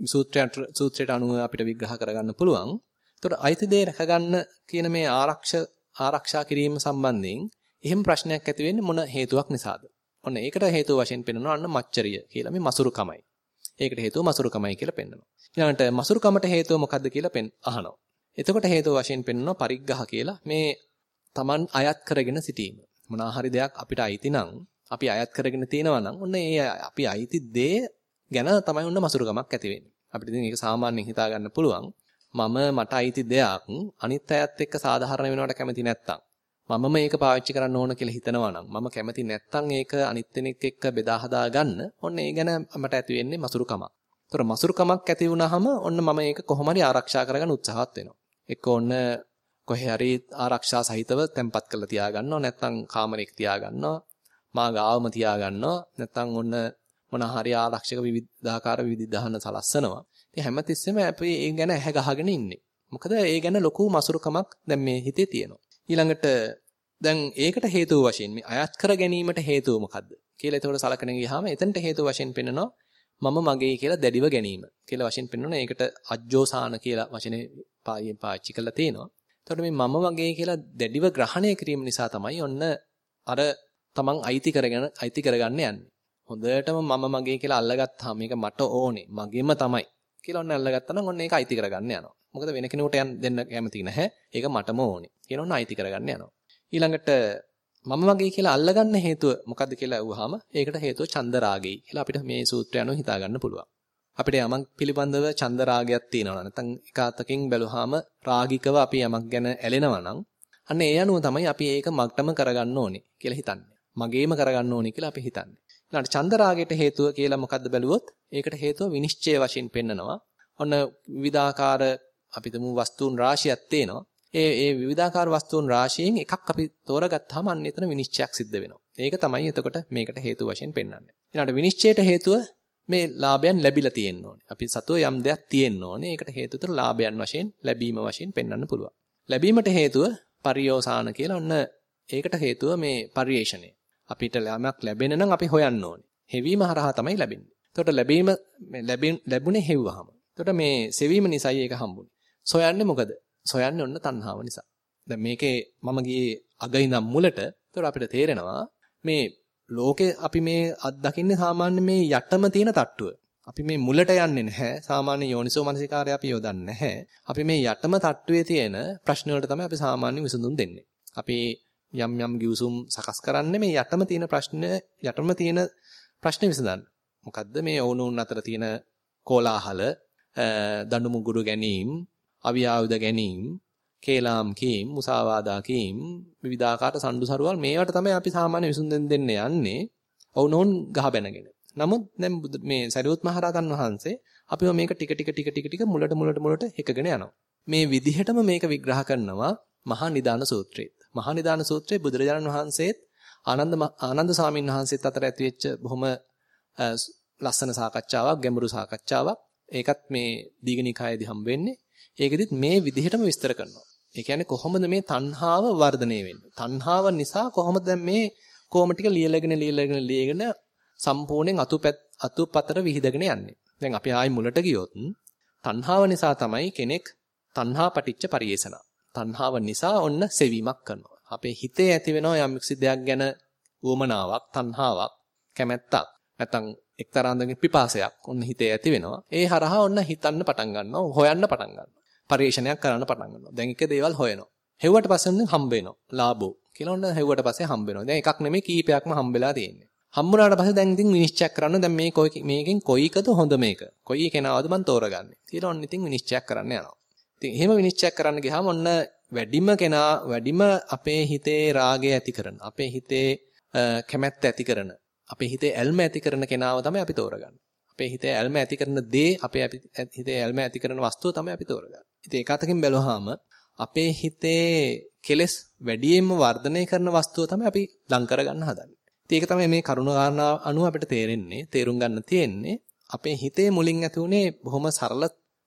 සූත්‍රයට සූත්‍රයට අනුව අපිට විග්‍රහ කරගන්න පුළුවන්. එතකොට අයිති දේ රැකගන්න කියන මේ ආරක්ෂ ආරක්ෂා කිරීම සම්බන්ධයෙන් එහෙම ප්‍රශ්නයක් ඇති වෙන්නේ මොන හේතුවක් නිසාද? ඔන්න ඒකට හේතුව වශයෙන් පෙන්වනවා අන්න මච්චරිය කියලා මේ මසුරුකමයි. ඒකට හේතුව මසුරුකමයි කියලා පෙන්වනවා. ඊළඟට මසුරුකමට හේතුව මොකද්ද කියලා පෙන් අහනවා. එතකොට හේතුව වශයෙන් පෙන්වනවා පරිග්ඝහ කියලා මේ Taman අයත් කරගෙන සිටීම. මොනවා හරි දෙයක් අපිට අයිති නම් අපි අයත් කරගෙන තියෙනවා නම් ඔන්න ඒ අපි අයිති දේ ගැන තමයි ඔන්න මසුරුකමක් ඇති වෙන්නේ. අපිට ඉතින් ඒක සාමාන්‍යයෙන් හිතා ගන්න පුළුවන්. මම මට අයිති දෙයක් අනිත් අයත් එක්ක සාධාරණ වෙනවට කැමති නැත්තම් මම මේක පාවිච්චි කරන්න ඕන කියලා හිතනවා නම් මම කැමති නැත්තම් ඒක අනිත් කෙනෙක් එක්ක බෙදා හදා ගන්න ඔන්න ඒ ගැන මට ඇති වෙන්නේ මසුරුකමක්. ඒතර මසුරුකමක් ඇති වුනහම ඔන්න මම ඒක කොහොම හරි ආරක්ෂා කරගන්න උත්සාහත් වෙනවා. එක්ක ඔන්න කොහේ හරි ආරක්ෂා සහිතව තැම්පත් කරලා තියාගන්නවා නැත්නම් කාමරයක තියාගන්නවා මා ගාවම තියාගන්නවා නැත්නම් ඔන්න මොන හරි ආරක්ෂක විවිධාකාර විවිධ සලස්සනවා. ඉතින් හැමතිස්සෙම අපි ඒ ගැන ඇහැ ගහගෙන ඉන්නේ. මොකද ඒ ගැන ලොකු මසුරුකමක් දැන් මේ හිතේ තියෙනවා. ඊළඟට දැන් ඒකට හේතුව වශයෙන් මේ අයත් කර ගැනීමට හේතුව මොකද්ද කියලා එතකොට සලකන ගියාම එතනට හේතුව වශයෙන් පෙන්නනවා මම මගේ කියලා දැඩිව ගැනීම කියලා වශයෙන් පෙන්වනවා ඒකට අජ්ජෝසාන කියලා වචනේ පාවිච්චි කරලා තියෙනවා. එතකොට මේ මම වගේ කියලා දැඩිව ග්‍රහණය කිරීම නිසා තමයි ඔන්න අර තමන් අයිති කරගෙන අයිති කරගන්න යන්නේ. හොඳටම මම මගේ කියලා අල්ලගත්තාම මේක මට ඕනේ, මගේම තමයි කියලා ඔන්න අල්ලගත්තා නම් ඔන්න ඒක අයිති කරගන්න යනවා. මොකද වෙන කෙනෙකුට යන්න දෙන්න කැමති නැහැ. ඒක මටම ඕනේ. කියන ඔන්න අයිති කරගන්න යනවා. ඊළඟට මම වගේ කියලා අල්ලගන්න හේතුව මොකද්ද කියලා අහුවාම ඒකට හේතුව චන්දරාගයි කියලා අපිට මේ සූත්‍රය අනුව හිතා ගන්න පුළුවන්. අපිට යමක් පිළිබඳව චන්ද රාගයක් තියෙනවා නැත්නම් එක අතකින් බැලුවාම රාගිකව අපි යමක් ගැන ඇලෙනවා නම් අන්න ඒ අනුව තමයි අපි ඒක මග්ටම කරගන්න ඕනේ කියලා හිතන්නේ. මගේම කරගන්න ඕනේ කියලා අපි හිතන්නේ. ඊළඟට චන්ද රාගයට හේතුව කියලා මොකද්ද බැලුවොත් ඒකට හේතුව විනිශ්චය වශයෙන් පෙන්නනවා. ඔන්න විවිධාකාර අපි තුමු වස්තුන් රාශියක් තියෙනවා. ඒ ඒ විවිධාකාර වස්තුන් රාශියෙන් එකක් අපි තෝරගත්තාම අන්න එතන විනිශ්චයක් සිද්ධ වෙනවා. ඒක තමයි එතකොට මේකට හේතු වශයෙන් පෙන්වන්නේ. ඊළඟට විනිශ්චයට හේතුව මේ ලාභයන් ලැබිලා තියෙන්න ඕනේ. අපි සතුව යම් දෙයක් තියෙන්න ඕනේ. ඒකට හේතු උතර ලාභයන් වශයෙන් ලැබීම වශයෙන් පෙන්වන්න පුළුවන්. ලැබීමට හේතුව පරියෝසාන කියලා ඔන්න ඒකට හේතුව මේ පරිේශණය. අපිට ළමයක් ලැබෙන නම් අපි හොයන්න ඕනේ. හෙවීම හරහා තමයි ලැබෙන්නේ. එතකොට ලැබීම ලැබුණේ හෙව්වහම. එතකොට මේ සෙවීම නිසායි ඒක හම්බුනේ. සොයන්නේ මොකද? සොයන්නේ ඔන්න තණ්හාව නිසා. දැන් මේකේ මම ගියේ අග ඉඳන් මුලට. එතකොට අපිට තේරෙනවා මේ ලෝකේ අපි මේ අත්දකින්නේ සාමාන්‍ය මේ යටම තියෙන තට්ටුව. අපි මේ මුලට යන්නේ නැහැ. සාමාන්‍ය යෝනිසෝ මනසිකාරය අපි යොදන්නේ නැහැ. අපි මේ යටම තට්ටුවේ තියෙන ප්‍රශ්න වලට තමයි අපි සාමාන්‍ය විසඳුම් දෙන්නේ. අපි යම් යම් ගිවිසුම් සකස් කරන්නේ මේ යටම තියෙන ප්‍රශ්න යටම තියෙන ප්‍රශ්න විසඳන්න. මොකද්ද මේ ඕනෝන් අතර තියෙන කෝලාහල, දඬු මුගුරු ගැනීම, අවියාවුද ගැනීම, කේලාම් කීම්, මුසාවාදා කීම්, විවිධාකාර සම්ඩුසරුවල් මේවට තමයි අපි සාමාන්‍ය විසුඳෙන් දෙන්න යන්නේ. ඔවුනෝන් ගහ බැනගෙන. නමුත් දැන් මේ සරියුත් මහරහතන් වහන්සේ අපිව මේක ටික ටික ටික ටික ටික මුලට මුලට මුලට එකගෙන යනවා. මේ විදිහටම මේක විග්‍රහ කරනවා මහා නිදාන සූත්‍රයේත්. මහා නිදාන සූත්‍රයේ බුදුරජාණන් වහන්සේත් ආනන්ද ආනන්ද ස්වාමීන් වහන්සේත් අතර ඇතිවෙච්ච බොහොම ලස්සන සාකච්ඡාවක්, ගැඹුරු සාකච්ඡාවක්. ඒකත් මේ දීඝනිකායේදී හම්බ වෙන්නේ. ඒකෙදිත් මේ විදිහටම විස්තර කරනවා. ඒ කියන්නේ කොහොමද මේ තණ්හාව වර්ධනය වෙන්නේ? තණ්හාව නිසා කොහොමද දැන් මේ කොහොම ටික ලියලගෙන ලියලගෙන ලියගෙන සම්පූර්ණයෙන් අතුපැත් අතුපතර විහිදගෙන යන්නේ. දැන් අපි ආයි මුලට ගියොත් තණ්හාව නිසා තමයි කෙනෙක් තණ්හා පටිච්ච පරිේෂණ. තණ්හාව නිසා ඔන්න සෙවීමක් කරනවා. අපේ හිතේ ඇති වෙනවා යම් කිසි දෙයක් ගැන උවමනාවක්, තණ්හාවක්, කැමැත්තක්. නැත්තම් එක්තරා අන්දමකින් පිපාසයක් ඔන්න හිතේ ඇති වෙනවා. ඒ හරහා ඔන්න හිතන්න පටන් ගන්නවා, හොයන්න පටන් ගන්නවා. පරිේශනයක් කරන්න පටන් ගන්නවා. දැන් එක දේවල් හොයනවා. හෙව්වට පස්සේ ඔන්න හම්බ වෙනවා. ලාභෝ කියලා ඔන්න හෙව්වට පස්සේ හම්බ වෙනවා. දැන් එකක් නෙමෙයි කීපයක්ම හම්බෙලා තියෙන්නේ. හම්බුනාට පස්සේ දැන් ඉතින් විනිශ්චය කරන්න දැන් මේ කොයි මේකෙන් කොයිකද හොඳ මේක. කොයි කෙනාවද මන් තෝරගන්නේ. කියලා ඔන්න ඉතින් විනිශ්චය කරන්න යනවා. ඉතින් එහෙම විනිශ්චය කරන්න ගියාම ඔන්න වැඩිම කෙනා වැඩිම අපේ හිතේ රාගය ඇති කරන, අපේ හිතේ කැමැත්ත ඇති කරන, අපේ හිතේ ඇල්ම ඇති කරන කෙනාව තමයි අපි තෝරගන්නේ. අපේ හිතේ ඇල්ම ඇති කරන දේ අපේ හිතේ ඇල්ම ඇති කරන වස්තුව තමයි අපි තෝරගන්නේ. ඉතින් ඒක අතකින් බැලුවාම අපේ හිතේ කෙලස් වැඩියෙන්ම වර්ධනය කරන වස්තුව තමයි අපි ලං කරගන්න හදන්නේ. ඉතින් ඒක තමයි මේ කරුණ කාරණා අනුව අපිට තේරෙන්නේ, තේරුම් ගන්න තියෙන්නේ. අපේ හිතේ මුලින් ඇති උනේ බොහොම සරල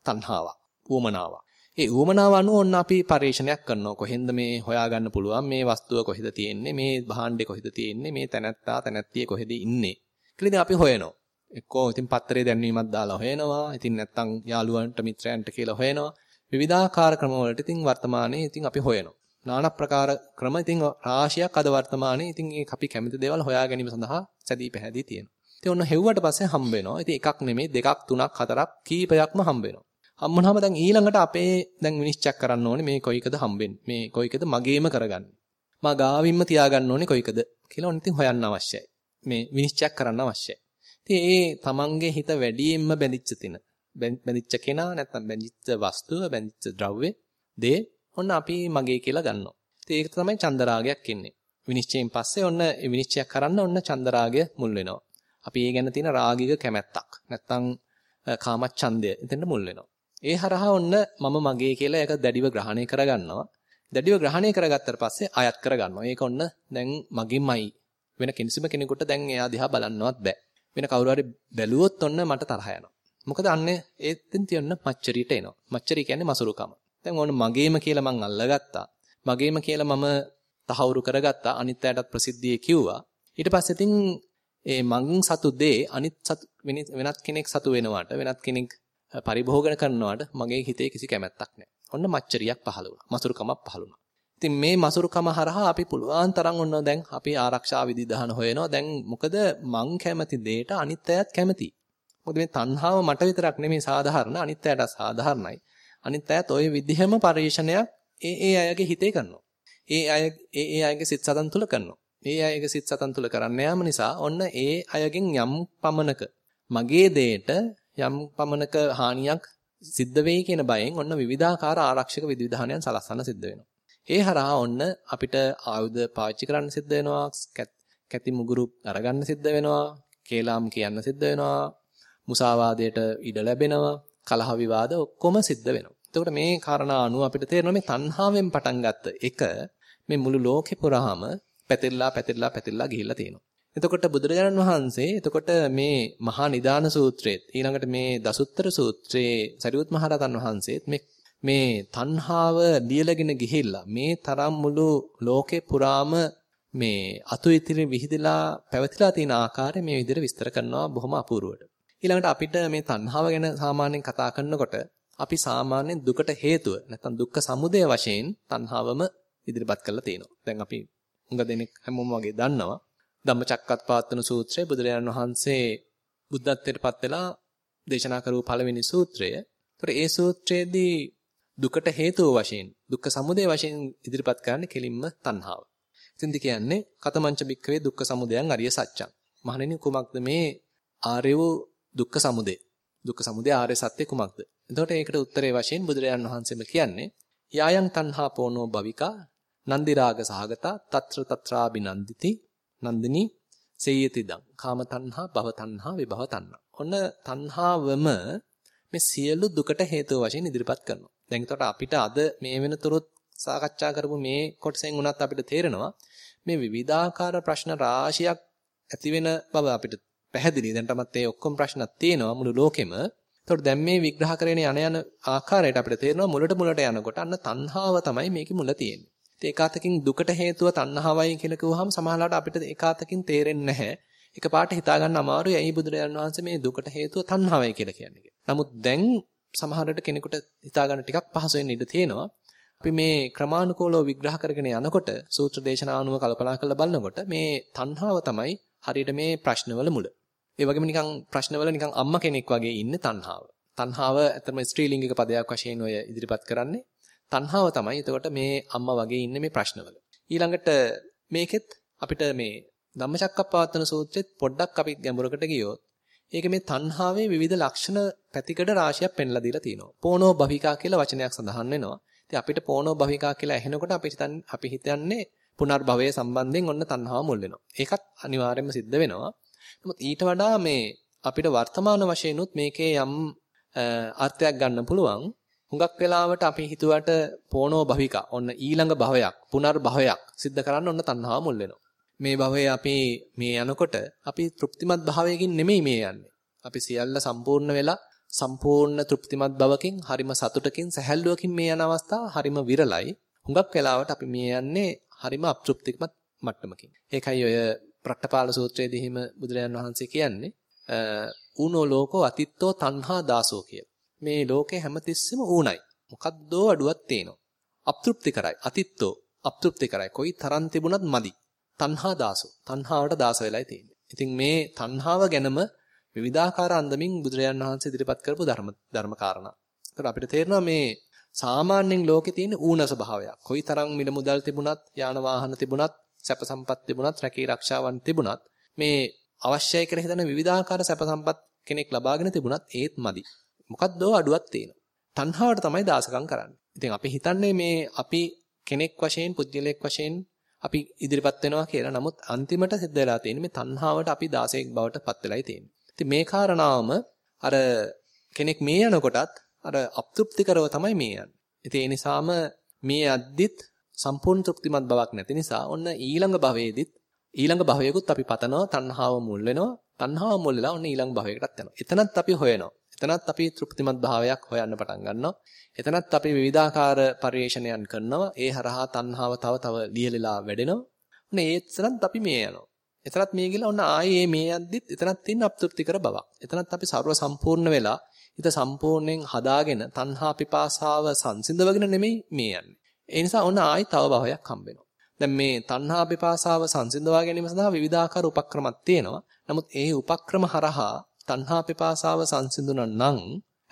තණ්හාවක්, උවමනාවක්. ඒ උවමනාව අනුව ඔන්න අපි පරිශ්‍රණයක් කරනවා. කොහෙන්ද මේ හොයාගන්න පුළුවන් මේ වස්තුව කොහෙද තියෙන්නේ? මේ භාණ්ඩේ කොහෙද තියෙන්නේ? මේ තැනැත්තා තැනැත්තිය කොහෙද ඉන්නේ? කියලා අපි හොයනවා. එක්කෝ ඉතින් පත්තරේ දැන්වීමක් දාලා හොයනවා. ඉතින් නැත්තම් යාළුවන්ට මිත්‍රයන්ට කියලා හොයනවා. විවිධාකාර ක්‍රම වලට ඉතින් වර්තමානයේ ඉතින් අපි හොයනවා. নানা ප්‍රකාර ක්‍රම ඉතින් රාශියක් අද වර්තමානයේ ඉතින් මේ අපි කැමති දේවල් හොයා ගැනීම සඳහා සැදී පැහැදී තියෙනවා. ඉතින් ඔන්න හෙව්වට පස්සේ හම්බ වෙනවා. ඉතින් එකක් නෙමෙයි දෙකක් තුනක් හතරක් කීපයක්ම හම්බ වෙනවා. හම්බුනහම දැන් ඊළඟට අපේ දැන් විනිශ්චය කරන්න ඕනේ මේ කොයිකද හම්බෙන්නේ. මේ කොයිකද මගේම කරගන්නේ. මා ගාවින්ම තියාගන්න ඕනේ කොයිකද කියලා ඔන්න ඉතින් හොයන්න අවශ්‍යයි. මේ විනිශ්චය කරන්න අවශ්‍යයි. ඉතින් ඒ තමන්ගේ හිත වැඩියෙන්ම බැඳිච්ච තින බැඳිච්ච කෙනා නැත්නම් බැඳිච්ච වස්තුව බැඳිච්ච ද්‍රව්‍ය දේ ඔන්න අපි මගේ කියලා ගන්නවා. ඉතින් ඒක තමයි චන්දරාගයක් ඉන්නේ. විනිශ්චයෙන් පස්සේ ඔන්න විනිශ්චය කරන්න ඔන්න චන්දරාගය මුල් වෙනවා. අපි ඒ ගැන තියෙන රාගික කැමැත්තක් නැත්නම් කාමච්ඡන්දය එතෙන්ට මුල් වෙනවා. ඒ හරහා ඔන්න මම මගේ කියලා ඒක දැඩිව ග්‍රහණය කරගන්නවා. දැඩිව ග්‍රහණය කරගත්තට පස්සේ අයත් කරගන්නවා. ඒක ඔන්න දැන් මගේමයි. වෙන කිසිම කෙනෙකුට දැන් එයා දිහා බලන්නවත් බෑ. වෙන කවුරු හරි බැලුවොත් ඔන්න මට තරහ යනවා. මොකද අන්නේ ඒත්ෙන් තියන්න මච්චරියට එනවා. මච්චරි කියන්නේ මසුරුකම. දැන් ඕන මගේම කියලා මං අල්ලගත්තා. මගේම කියලා මම තහවුරු කරගත්තා. අනිත් අයටත් ප්‍රසිද්ධියේ කිව්වා. ඊට පස්සේ ඉතින් ඒ මං සතු දේ අනිත් සතු වෙනත් කෙනෙක් සතු වෙනවට වෙනත් කෙනෙක් පරිභෝගන කරනවට මගේ හිතේ කිසි කැමැත්තක් නැහැ. ඔන්න මච්චරියක් පහළ වුණා. මසුරුකමක් පහළ වුණා. ඉතින් මේ මසුරුකම හරහා අපි පුළුවන් තරම් ඔන්න දැන් අපි ආරක්ෂා විධිදාන හොයනවා. දැන් මොකද මං කැමති දෙයට අනිත් අයත් කැමතියි. මොකද මේ තණ්හාව මට විතරක් නෙමෙයි සාධාරණ අනිත් අයට සාධාරණයි. අනිත් අයත් ওই විදිහම පරිශ්‍රණයක් ඒ ඒ අයගේ හිතේ කරනවා. ඒ අය ඒ ඒ අයගේ සිත් සතන් තුල කරනවා. ඒ අයගේ සිත් සතන් තුල කරන්න යාම නිසා ඔන්න ඒ අයගෙන් යම් පමනක මගේ දෙයට යම් පමනක හානියක් සිද්ධ වෙයි කියන බයෙන් ඔන්න විවිධාකාර ආරක්ෂක විධිවිධානයන් සලස්සන්න සිද්ධ වෙනවා. ඒ හරහා ඔන්න අපිට ආයුධ පාවිච්චි කරන්න සිද්ධ වෙනවා. කැති මුගුරු අරගන්න සිද්ධ වෙනවා. කේලාම් කියන්න සිද්ධ වෙනවා. මුසාවාදයට ඉඩ ලැබෙනවා. කලහ විවාද ඔක්කොම සිද්ධ වෙනවා. එතකොට මේ කාරණා අනුව අපිට තේරෙනවා මේ තණ්හාවෙන් පටන් ගත්ත එක මේ මුළු ලෝකෙ පුරාම පැතිරලා පැතිරලා පැතිරලා ගිහිල්ලා තියෙනවා. එතකොට බුදුරජාණන් වහන්සේ එතකොට මේ මහා නිදාන සූත්‍රයේත් ඊළඟට මේ දසුත්තර සූත්‍රයේ සරියුත් මහරහතන් වහන්සේත් මේ මේ තණ්හාව ලියලගෙන ගිහිල්ලා මේ තරම් මුළු ලෝකේ පුරාම මේ අතු ඉතිරි විහිදලා පැවතිලා තියෙන ආකාරය මේ විදිහට විස්තර කරනවා බොහොම අපූර්වට. ඊළඟට අපිට මේ තණ්හාව ගැන සාමාන්‍යයෙන් කතා කරනකොට අපි සාමාන්‍යයෙන් දුකට හේතුව නැත්නම් දුක්ඛ සමුදය වශයෙන් තණ්හාවම ඉදිරිපත් කරලා තියෙනවා. දැන් අපි හුඟ දෙනෙක් හැමෝම වගේ දන්නවා. ධම්මචක්කත්පාත්තන සූත්‍රය බුදුරජාණන් වහන්සේ බුද්ධත්වයට පත් වෙලා දේශනා කරපු පළවෙනි සූත්‍රය. ඒතර ඒ සූත්‍රයේදී දුකට හේතුව වශයෙන් දුක්ඛ සමුදය වශයෙන් ඉදිරිපත් කරන්නේ කෙලින්ම තණ්හාව. ඉතින්ද කියන්නේ කතමංච බික්කවේ දුක්ඛ සමුදයන් අරිය සත්‍යං. මහණෙනි කුමක්ද මේ ආර්ය වූ දුක්ඛ සමුදය. දුක්ඛ සමුදය ආර්ය සත්‍ය කුමක්ද? එතකොට ඒකට උත්තරේ වශයෙන් බුදුරජාන් වහන්සේම කියන්නේ යායන් තණ්හා පෝනෝ භවිකා නන්දි රාග සහගතා తත්‍ර తත්‍රාබිනන්දිති නන්දිනී සේයති දං කාම තණ්හා භව තණ්හා විභව තණ්හා ඔන්න තණ්හාවම මේ සියලු දුකට හේතුව වශයෙන් ඉදිරිපත් කරනවා දැන් එතකොට අපිට අද මේ වෙනතුරුත් සාකච්ඡා කරපු මේ කොටසෙන් උනත් අපිට තේරෙනවා මේ විවිධාකාර ප්‍රශ්න රාශියක් ඇති වෙන බව අපිට පැහැදිලි. දැන්ටමත් ඒ ඔක්කොම ප්‍රශ්නක් තියෙනවා මුළු ලෝකෙම. ඒතකොට දැන් මේ විග්‍රහ කරගෙන යන යන ආකාරයට අපිට තේරෙනවා මුලට මුලට යනකොට අන්න තණ්හාව තමයි මේකේ මුල තියෙන්නේ. ඉතින් ඒකාතකින් දුකට හේතුව තණ්හාවයි කියලා කිව්වහම සමහරවිට අපිට ඒකාතකින් තේරෙන්නේ නැහැ. එකපාරට හිතා ගන්න අමාරුයි ඇයි බුදුරජාණන් වහන්සේ මේ දුකට හේතුව තණ්හාවයි කියලා කියන්නේ. නමුත් දැන් සමහරවිට කෙනෙකුට හිතා ගන්න ටිකක් පහසු වෙන්න ඉඩ තියෙනවා. අපි මේ ක්‍රමානුකූලව විග්‍රහ කරගෙන යනකොට සූත්‍ර දේශනානුව කල්පනා කරලා බලනකොට මේ තණ්හාව තමයි හරියට මේ ප්‍රශ්නවල මුල. ඒ වගේම නිකන් ප්‍රශ්නවල නිකන් අම්මා කෙනෙක් වගේ ඉන්නේ තණ්හාව. තණ්හාව ඇත්තම ස්ත්‍රීලිංගික පදයක් වශයෙන් ඔය ඉදිරිපත් කරන්නේ. තණ්හාව තමයි එතකොට මේ අම්මා වගේ ඉන්නේ මේ ප්‍රශ්නවල. ඊළඟට මේකෙත් අපිට මේ ධම්මචක්කප්පවත්තන සූත්‍රෙත් පොඩ්ඩක් අපි ගැඹුරකට ගියොත් ඒක මේ තණ්හාවේ විවිධ ලක්ෂණ පැතිකඩ රාශියක් පෙන්ලා දීලා තිනවා. පෝනෝ භවිකා කියලා වචනයක් සඳහන් වෙනවා. ඉතින් අපිට පෝනෝ භවිකා කියලා ඇහෙනකොට අපි හිතන්නේ අපි හිතන්නේ පුනර්භවයේ සම්බන්ධයෙන් ඔන්න තණ්හාව මුල් වෙනවා. ඒකත් අනිවාර්යයෙන්ම සිද්ධ වෙනවා. නමුත් ඊට වඩා මේ අපිට වර්තමාන වශයෙන්ුත් මේකේ යම් අර්ථයක් ගන්න පුළුවන්. හුඟක් වෙලාවට අපි හිතුවට පෝනෝ භවිකා ඔන්න ඊළඟ භවයක් පුනර්භවයක් සිද්ධ කරන්න ඔන්න තණ්හාව මුල් වෙනවා. මේ භවයේ අපි මේ යනකොට අපි තෘප්තිමත් භාවයකින් නෙමෙයි මේ යන්නේ. අපි සියල්ල සම්පූර්ණ වෙලා සම්පූර්ණ තෘප්තිමත් බවකින් හරිම සතුටකින් සැහැල්ලුවකින් මේ යන අවස්ථාව හරිම විරලයි. හුඟක් වෙලාවට අපි මේ යන්නේ හරිම අප්‍තෘප්තිමත් මට්ටමකින්. ඒකයි ඔය ප්‍රට්ඨපාල සූත්‍රයේදී හිම බුදුරජාන් වහන්සේ කියන්නේ ඌනෝ ලෝකෝ අතිත්තෝ තණ්හා දාසෝ කියලා. මේ ලෝකේ හැමතිස්සෙම ඌණයි. මොකද්දෝ අඩුවක් තියෙනවා. අප්තෘප්ති කරයි. අතිත්තෝ අප්තෘප්ති කරයි. කොයි තරම් තිබුණත් මදි. තණ්හා දාසෝ. තණ්හාවට දාස වෙලයි තියෙන්නේ. ඉතින් මේ තණ්හාව ගැනම විවිධාකාර අන්දමින් බුදුරජාන් වහන්සේ ඉදිරිපත් කරපු ධර්ම ධර්ම කාරණා. ඒතර අපිට තේරෙනවා මේ සාමාන්‍යයෙන් ලෝකේ තියෙන ඌන ස්වභාවයක්. කොයිතරම් මිල මුදල් තිබුණත්, යාන වාහන තිබුණත්, සැප සම්පත් තිබුණත්, රැකී ආරක්ෂාවන් තිබුණත් මේ අවශ්‍යයි කියලා හිතන විවිධාකාර සැප සම්පත් කෙනෙක් ලබාගෙන තිබුණත් ඒත් මදි. මොකද්දෝ අඩුවක් තියෙනවා. තණ්හාවට තමයි දාසකම් කරන්නේ. ඉතින් අපි හිතන්නේ මේ අපි කෙනෙක් වශයෙන්, පුද්ගලයෙක් වශයෙන් අපි ඉදිරිපත් වෙනවා කියලා. නමුත් අන්තිමට සිද්ධ වෙලා තියෙන්නේ මේ තණ්හාවට අපි දාසයෙක් බවට පත් වෙලායි තියෙන්නේ. ඉතින් මේ කාරණාවම අර කෙනෙක් මේ යනකොටත් අර අප්තෘප්තිකරව තමයි මේ යන්නේ. ඉතින් ඒ නිසාම මේ අද්දිත් සම්පූර්ණ තෘප්තිමත් බවක් නැති නිසා ඔන්න ඊළඟ භවයේදීත් ඊළඟ භවයකුත් අපි පතනවා තණ්හාව මුල් වෙනවා. තණ්හාව මුල් වෙලා ඔන්න ඊළඟ භවයකටත් යනවා. එතනත් අපි හොයනවා. එතනත් අපි තෘප්තිමත් භාවයක් හොයන්න පටන් ගන්නවා. එතනත් අපි විවිධාකාර පරිේශනයන් කරනවා. ඒ හරහා තණ්හාව තව තව ලියලලා වැඩෙනවා. ඔන්න ඒත්සරත් අපි මේ යනවා. එතනත් මේ ගිහලා ඔන්න ආයේ මේ යද්දිත් එතනත් තියෙන අප්තෘප්තිකර බවක්. එතනත් අපි ਸਰව සම්පූර්ණ වෙලා හිත සම්පූර්ණයෙන් හදාගෙන තණ්හා පිපාසාව සංසිඳවගෙන නෙමෙයි මේ යන්නේ. ඒ නිසා ඔන්න ආයි තව භවයක් හම්බ වෙනවා. දැන් මේ තණ්හා පිපාසාව සංසිඳවා ගැනීම සඳහා විවිධාකාර උපක්‍රමත් තියෙනවා. නමුත් ඒ උපක්‍රම හරහා තණ්හා පිපාසාව සංසිඳුණා නම්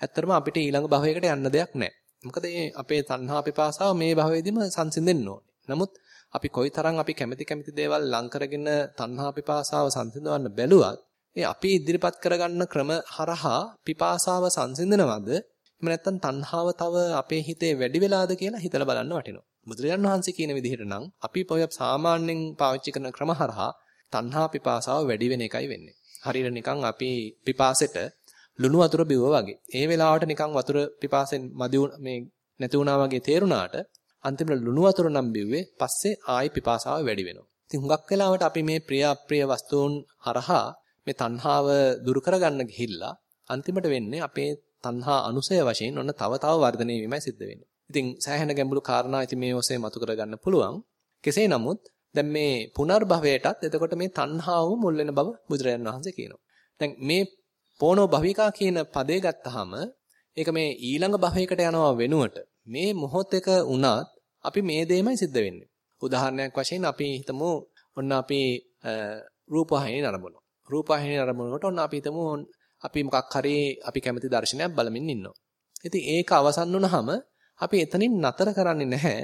ඇත්තටම අපිට ඊළඟ භවයකට යන්න දෙයක් නැහැ. මොකද මේ අපේ තණ්හා පිපාසාව මේ භවයේදීම සංසිඳෙන්න ඕනේ. නමුත් අපි කොයිතරම් අපි කැමති කැමති දේවල් ලං කරගෙන තණ්හා පිපාසාව සංසිඳවන්න බැලුවත් ඒ අපි ඉදිරිපත් කරගන්න ක්‍රම හරහා පිපාසාව සංසිඳනවද එහෙම නැත්නම් තණ්හාව තව අපේ හිතේ වැඩි වෙලාද කියලා හිතලා බලන්න වටිනවා. බුදුරජාණන් වහන්සේ කියන විදිහට නම් අපි පොය සාමාන්‍යයෙන් පාවිච්චි කරන ක්‍රම හරහා තණ්හා පිපාසාව වැඩි වෙන එකයි වෙන්නේ. හරියට නිකන් අපි පිපාසෙට ලුණු වතුර බිව්වා වගේ. ඒ වෙලාවට නිකන් වතුර පිපාසෙන් මදි මේ නැති වුණා වගේ තේරුණාට අන්තිමට ලුණු වතුර නම් බිව්වේ පස්සේ ආයි පිපාසාව වැඩි වෙනවා. ඉතින් හුඟක් වෙලාවට අපි මේ ප්‍රිය අප්‍රිය වස්තුන් හරහා මේ තණ්හාව දුරු කරගන්න ගිහිල්ලා අන්තිමට වෙන්නේ අපේ තණ්හා අනුසය වශයෙන් ඔන්න තව තව වර්ධනය වීමයි සිද්ධ වෙන්නේ. ඉතින් සෑහෙන ගැඹුරු කාරණා ඉතින් මේ ඔස්සේ මතු කරගන්න පුළුවන්. කෙසේ නමුත් දැන් මේ පුනර්භවයටත් එතකොට මේ තණ්හාව මුල් වෙන බව බුදුරජාණන් වහන්සේ කියනවා. දැන් මේ පෝනෝ භවිකා කියන පදේ ගත්තාම ඒක මේ ඊළඟ භවයකට යනවා වෙනුවට මේ මොහොතක වුණත් අපි මේ දෙයමයි සිද්ධ වෙන්නේ. උදාහරණයක් වශයෙන් අපි හිතමු ඔන්න අපි රූපවාහිනිය නරඹනවා. රූපවාහිනිය නරඹනකොට ඔන්න අපි හිතමු අපි මොකක් හරි අපි කැමති දර්ශනයක් බලමින් ඉන්නවා. ඉතින් ඒක අවසන් වුණාම අපි එතනින් නතර කරන්නේ නැහැ.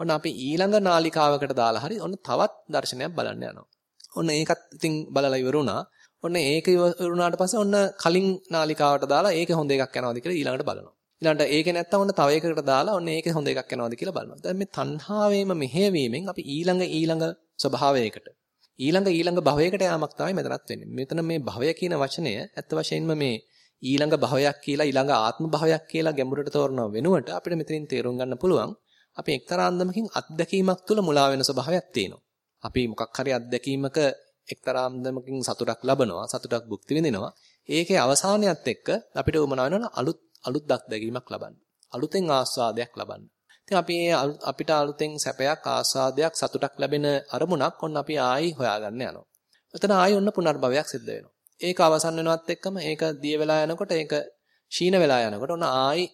ඔන්න අපි ඊළඟ නාලිකාවකට දාලා හරි ඔන්න තවත් දර්ශනයක් බලන්න යනවා. ඔන්න ඒකත් ඉතින් බලලා ඉවර වුණා. ඔන්න ඒක ඉවරුණාට පස්සේ ඔන්න කලින් නාලිකාවට දාලා ඒක හොඳ එකක් යනවාද කියලා ඊළඟට බලනවා. ඊළඟට ඒකේ නැත්තම් ඔන්න තව එකකට දාලා ඔන්න ඒකේ හොඳ එකක් යනවාද කියලා බලනවා. දැන් මේ තණ්හාවේම මෙහෙවීමෙන් අපි ඊළඟ ඊළඟ ස්වභාවයකට ඊළඟ ඊළඟ භවයකට යාමක් තමයි මෙතනත් වෙන්නේ. මෙතන මේ භවය කියන වචනය ඇත්ත වශයෙන්ම මේ ඊළඟ භවයක් කියලා ඊළඟ ආත්ම භවයක් කියලා ගැඹුරට තෝරනව වෙනුවට අපිට මෙතනින් තේරුම් ගන්න පුළුවන් අපි එක්තරා අන්දමකින් අත්දැකීමක් තුළ මුලා වෙන ස්වභාවයක් තියෙනවා. අපි මොකක් හරි අත්දැකීමක එක්තරා අන්දමකින් සතුටක් ලබනවා, සතුටක් භුක්ති විඳිනවා. ඒකේ අවසානයත් එක්ක අපිට උමනා වෙනවා අලුත් අලුත් අත්දැකීමක් ලබන්න. අලුතෙන් ආස්වාදයක් ලබන්න. ඉතින් අපි අපිට අලුතෙන් සැපයක් ආස්වාදයක් සතුටක් ලැබෙන අරමුණක් ඔන්න අපි ආයි හොයාගන්න යනවා. එතන ආයි ඔන්න පුනර්භවයක් සිද්ධ වෙනවා. ඒක අවසන් වෙනවත් එක්කම ඒක දිය වෙලා යනකොට ඒක ෂීන වෙලා යනකොට ඔන්න ආයි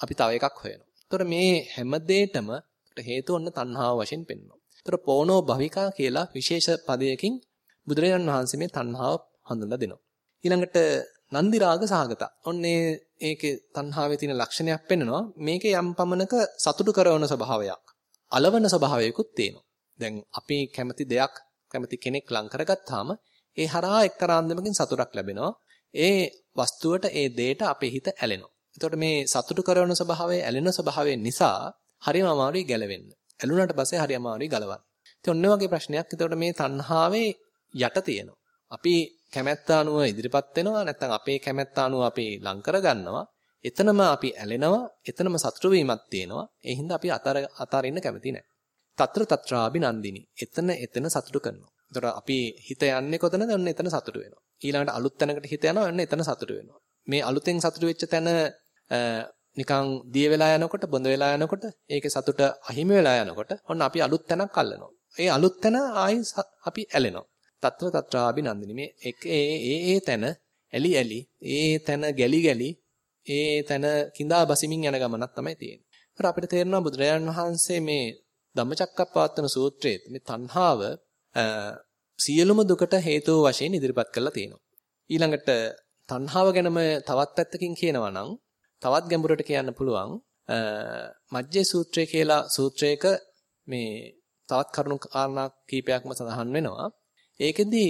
අපි තව එකක් හොයනවා. ඒතර මේ හැම දෙයකම හේතුව ඔන්න තණ්හාව වශයෙන් පෙන්වනවා. ඒතර පෝනෝ භවිකා කියලා විශේෂ පදයකින් බුදුරජාණන් වහන්සේ මේ තණ්හාව හඳුන්ලා දෙනවා. ඊළඟට නන්දි රාග සහගත. ඔන්නේ ඒකේ තණ්හාවේ තියෙන ලක්ෂණයක් පෙන්වනවා. මේකේ යම් පමණක සතුටු කරන ස්වභාවයක්. అలවන ස්වභාවයකුත් තියෙනවා. දැන් අපි කැමති දෙයක් කැමති කෙනෙක් ලං කරගත්තාම ඒ හරහා එක්තරා අන්දමකින් සතුටක් ලැබෙනවා. ඒ වස්තුවට ඒ දෙයට අපේ හිත ඇලෙනවා. එතකොට මේ සතුටු කරන ස්වභාවය ඇලෙන ස්වභාවය නිසා හරිම අමාරුයි ගැලවෙන්න. ඇලුනට පස්සේ හරි අමාරුයි ගලවන්න. ඉතින් ඔන්න වගේ ප්‍රශ්නයක්. එතකොට මේ තණ්හාවේ යට තියෙනවා. අපි කැමැත්ත අනුව ඉදිරිපත් වෙනවා නැත්නම් අපේ කැමැත්ත අනුව අපි ලං කරගන්නවා. එතනම අපි ඇලෙනවා. එතනම සතුටු වීමක් තියෙනවා. ඒ හින්දා අපි අතර අතරින්න කැමති නැහැ. తත්‍ර తත්‍රාබි නන්දිනි. එතන එතන සතුටු කරනවා. එතකොට අපි හිත යන්නේ කොතනද? ඔන්න එතන සතුටු වෙනවා. ඊළඟට අලුත් තැනකට හිත යනවා. ඔන්න එතන සතුටු වෙනවා. මේ අලුතෙන් සතුටු වෙච්ච තැන නිකන් දිය වෙලා යනකොට බොඳ වෙලා යනකොට ඒකේ සතුට අහිමි වෙලා යනකොට ඔන්න අපි අලුත් තැනක් අල්ලනවා. ඒ අලුත් තැන ආයි අපි ඇලෙනවා. తත්‍ර తත්‍රාබි නන්දිනි මේ එක ඒ ඒ තැන ඇලි ඇලි ඒ තැන ගැලි ගැලි ඒ තැන කිඳා බසිමින් යන ගමනක් තමයි තියෙන්නේ. ඒකට අපිට තේරෙනවා බුදුරජාණන් වහන්සේ මේ ධම්මචක්කප්පවත්තන සූත්‍රයේ මේ තණ්හාව සියලුම දුකට හේතුව වශයෙන් ඉදිරිපත් කරලා තියෙනවා. ඊළඟට තණ්හාව ගැනම තවත් පැත්තකින් කියනවා නම් තවත් ගැඹුරට කියන්න පුළුවන් මජ්ජේ සූත්‍රය කියලා සූත්‍රයක මේ තවත් කරුණු කාරණා කීපයක්ම සඳහන් වෙනවා. ඒකෙදි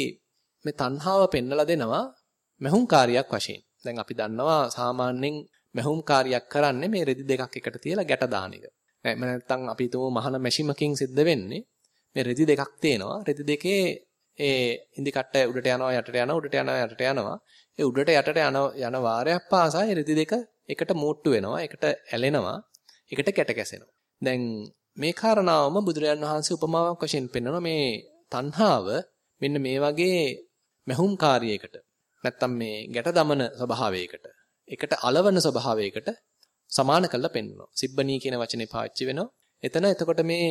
මේ තණ්හාව පෙන්නලා දෙනවා මහුම් කාර්යයක් වශයෙන්. දැන් අපි දන්නවා සාමාන්‍යයෙන් මහුම් කාර්යයක් කරන්නේ මේ රෙදි දෙකක් එකට තියලා ගැට දාන එක. නැත්නම් අපි හිතමු මහන මැෂිමකින් සිද්ධ වෙන්නේ මේ රෙදි දෙකක් තියෙනවා. රෙදි දෙකේ ඒ ඉන්දි කට්ට උඩට යනවා යටට යනවා උඩට යනවා යටට යනවා. ඒ උඩට යටට යන යන වාරයක් පාසා ඒ රෙදි දෙක එකට මෝට්ටු වෙනවා. එකට ඇලෙනවා. එකට කැට ගැසෙනවා. දැන් මේ කාරණාවම බුදුරජාන් වහන්සේ උපමාවක් වශයෙන් පෙන්වනවා මේ තණ්හාව මෙන්න මේ වගේ මහුම් කාර්යයකට නැත්තම් මේ ගැට දමන ස්වභාවයකට එකට అలවන ස්වභාවයකට සමාන කරලා පෙන්වනවා. සිබ්බණී කියන වචනේ පාවිච්චි වෙනවා. එතන එතකොට මේ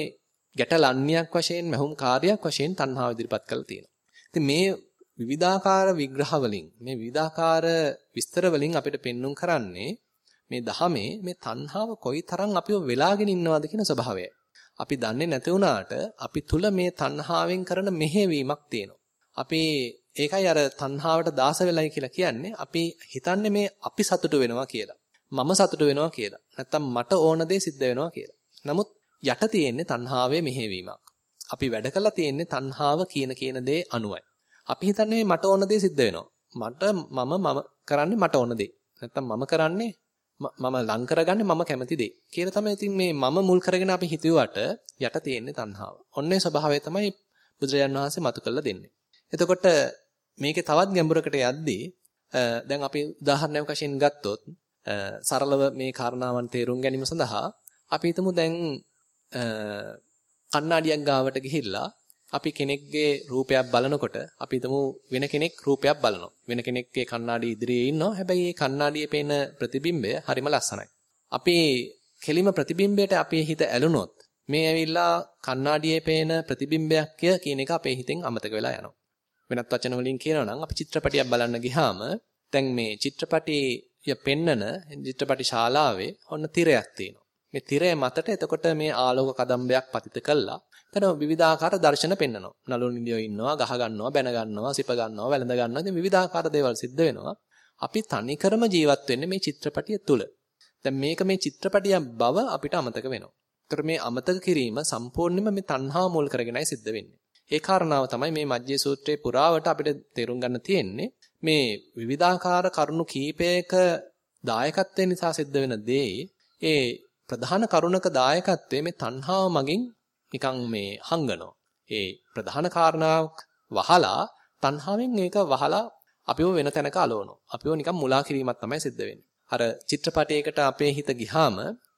ගැටලන්නියක් වශයෙන් මහුම් කාර්යයක් වශයෙන් තණ්හාව ඉදිරිපත් කරලා තියෙනවා. ඉතින් මේ විවිධාකාර විග්‍රහ වලින් මේ විවිධාකාර විස්තර වලින් අපිට පෙන්눔 කරන්නේ මේ දහමේ මේ තණ්හාව කොයිතරම් අපිව වෙලාගෙන ඉන්නවද කියන ස්වභාවයයි. අපි දන්නේ නැති වුණාට අපි තුල මේ තණ්හාවෙන් කරන මෙහෙවීමක් තියෙනවා. අපි ඒකයි අර තණ්හාවට දාස වෙලයි කියලා කියන්නේ අපි හිතන්නේ මේ අපි සතුටු වෙනවා කියලා. මම සතුටු වෙනවා කියලා. නැත්තම් මට ඕන දේ සිද්ධ වෙනවා කියලා. නමුත් යට තියෙන්නේ තණ්හාවේ මෙහෙවීමක්. අපි වැඩ කරලා තියෙන්නේ තණ්හාව කියන කියන දේ අනුවයි. අපි හිතන්නේ මට ඕන දේ සිද්ධ වෙනවා. මට මම මම කරන්නේ මට ඕන දේ. නැත්තම් මම කරන්නේ මම ලං කරගන්නේ මම කැමති දේ. කියලා තමයි ඉතින් මේ මම මුල් කරගෙන අපි හිතුවට යට තියෙන්නේ තණ්හාව. ඔන්නේ ස්වභාවය තමයි බුදුරජාණන් වහන්සේ මතු කරලා දෙන්නේ. එතකොට මේකේ තවත් ගැඹුරකට යද්දී දැන් අපි උදාහරණයක් වශයෙන් ගත්තොත් සරලව මේ කාරණාවන් තේරුම් ගැනීම සඳහා අපි හිතමු දැන් කණ්ණාඩියක් ගාවට ගිහිල්ලා අපි කෙනෙක්ගේ රූපයක් බලනකොට අපි හිතමු වෙන කෙනෙක් රූපයක් බලනවා. වෙන කෙනෙක්ගේ කණ්ණාඩිය ඉදිරියේ ඉන්නවා. හැබැයි මේ කණ්ණාඩියේ පේන ප්‍රතිබිම්බය හරිම ලස්සනයි. අපි කෙලිම ප්‍රතිබිම්බයට අපේ හිත ඇලුනොත් මේ ඇවිල්ලා කණ්ණාඩියේ පේන ප්‍රතිබිම්බයක් කියන එක අපේ හිතෙන් අමතක වෙලා යනවා. වෙනත් වචන වලින් කියනවා නම් අපි චිත්‍රපටියක් බලන්න ගියාම දැන් මේ චිත්‍රපටිය පෙන්නන චිත්‍රපටි ශාලාවේ ඔන්න තිරයක් තියෙනවා. මේ තිරය මතට එතකොට මේ ආලෝක කදම්බයක් පතිත කළා. එතන විවිධාකාර දර්ශන පෙන්වනවා. නළු නිලියෝ ඉන්නවා, ගහ ගන්නවා, බැන ගන්නවා, සිප ගන්නවා, වැළඳ ගන්නවා. ඉතින් විවිධාකාර දේවල් සිද්ධ වෙනවා. අපි තනිකරම ජීවත් වෙන්නේ මේ චිත්‍රපටිය තුල. දැන් මේක මේ චිත්‍රපටිය බව අපිට අමතක වෙනවා. ඒතර මේ අමතක කිරීම සම්පූර්ණයෙන්ම මේ තණ්හාව මුල් කරගෙනයි සිද්ධ වෙන්නේ. ඒ කාරණාව තමයි මේ මජ්ජේ සූත්‍රයේ පුරාවට අපිට තේරුම් ගන්න තියෙන්නේ. මේ විවිධාකාර කරුණු කීපයක දායකත්වය නිසා සිද්ධ වෙන දේ ඒ ප්‍රධාන කරුණක දායකත්වයේ මේ තණ්හාව මගින් නිකන් මේ හංගනවා. ඒ ප්‍රධාන කාරණාවක් වහලා තණ්හාවෙන් ඒක වහලා අපිව වෙන තැනක අලවනවා. අපිව නිකන් මුලා කිරීමක් තමයි සිද්ධ වෙන්නේ. අර චිත්‍රපටයකට අපේ හිත ගිහාම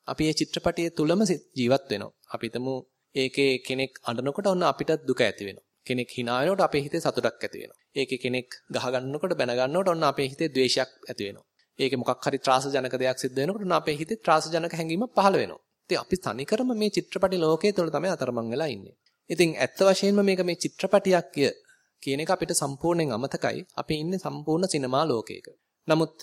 අපි මේ චිත්‍රපටයේ තුලම ජීවත් වෙනවා. අපි හිතමු ඒකේ කෙනෙක් අඬනකොට ඔන්න අපිට දුක ඇති වෙනවා. කෙනෙක් hina වෙනකොට අපේ හිතේ සතුටක් ඇති වෙනවා. ඒකේ කෙනෙක් ගහ ගන්නකොට බැන ගන්නකොට ඔන්න අපේ හිතේ ද්වේෂයක් ඇති වෙනවා. ඒකේ මොකක් හරි ත්‍රාසජනක දෙයක් සිද්ධ වෙනකොට ඔන්න අපේ හිතේ ත්‍රාසජනක හැඟීමක් පහළ වෙනවා. ඉතින් අපි තනිකරම මේ චිත්‍රපටි ලෝකයේ තුල තමයි අතරමං වෙලා ඉන්නේ. ඉතින් ඇත්ත වශයෙන්ම මේක මේ චිත්‍රපටියක් කියන එක අපිට සම්පූර්ණයෙන් අමතකයි. අපි ඉන්නේ සම්පූර්ණ සිනමා ලෝකයක. නමුත්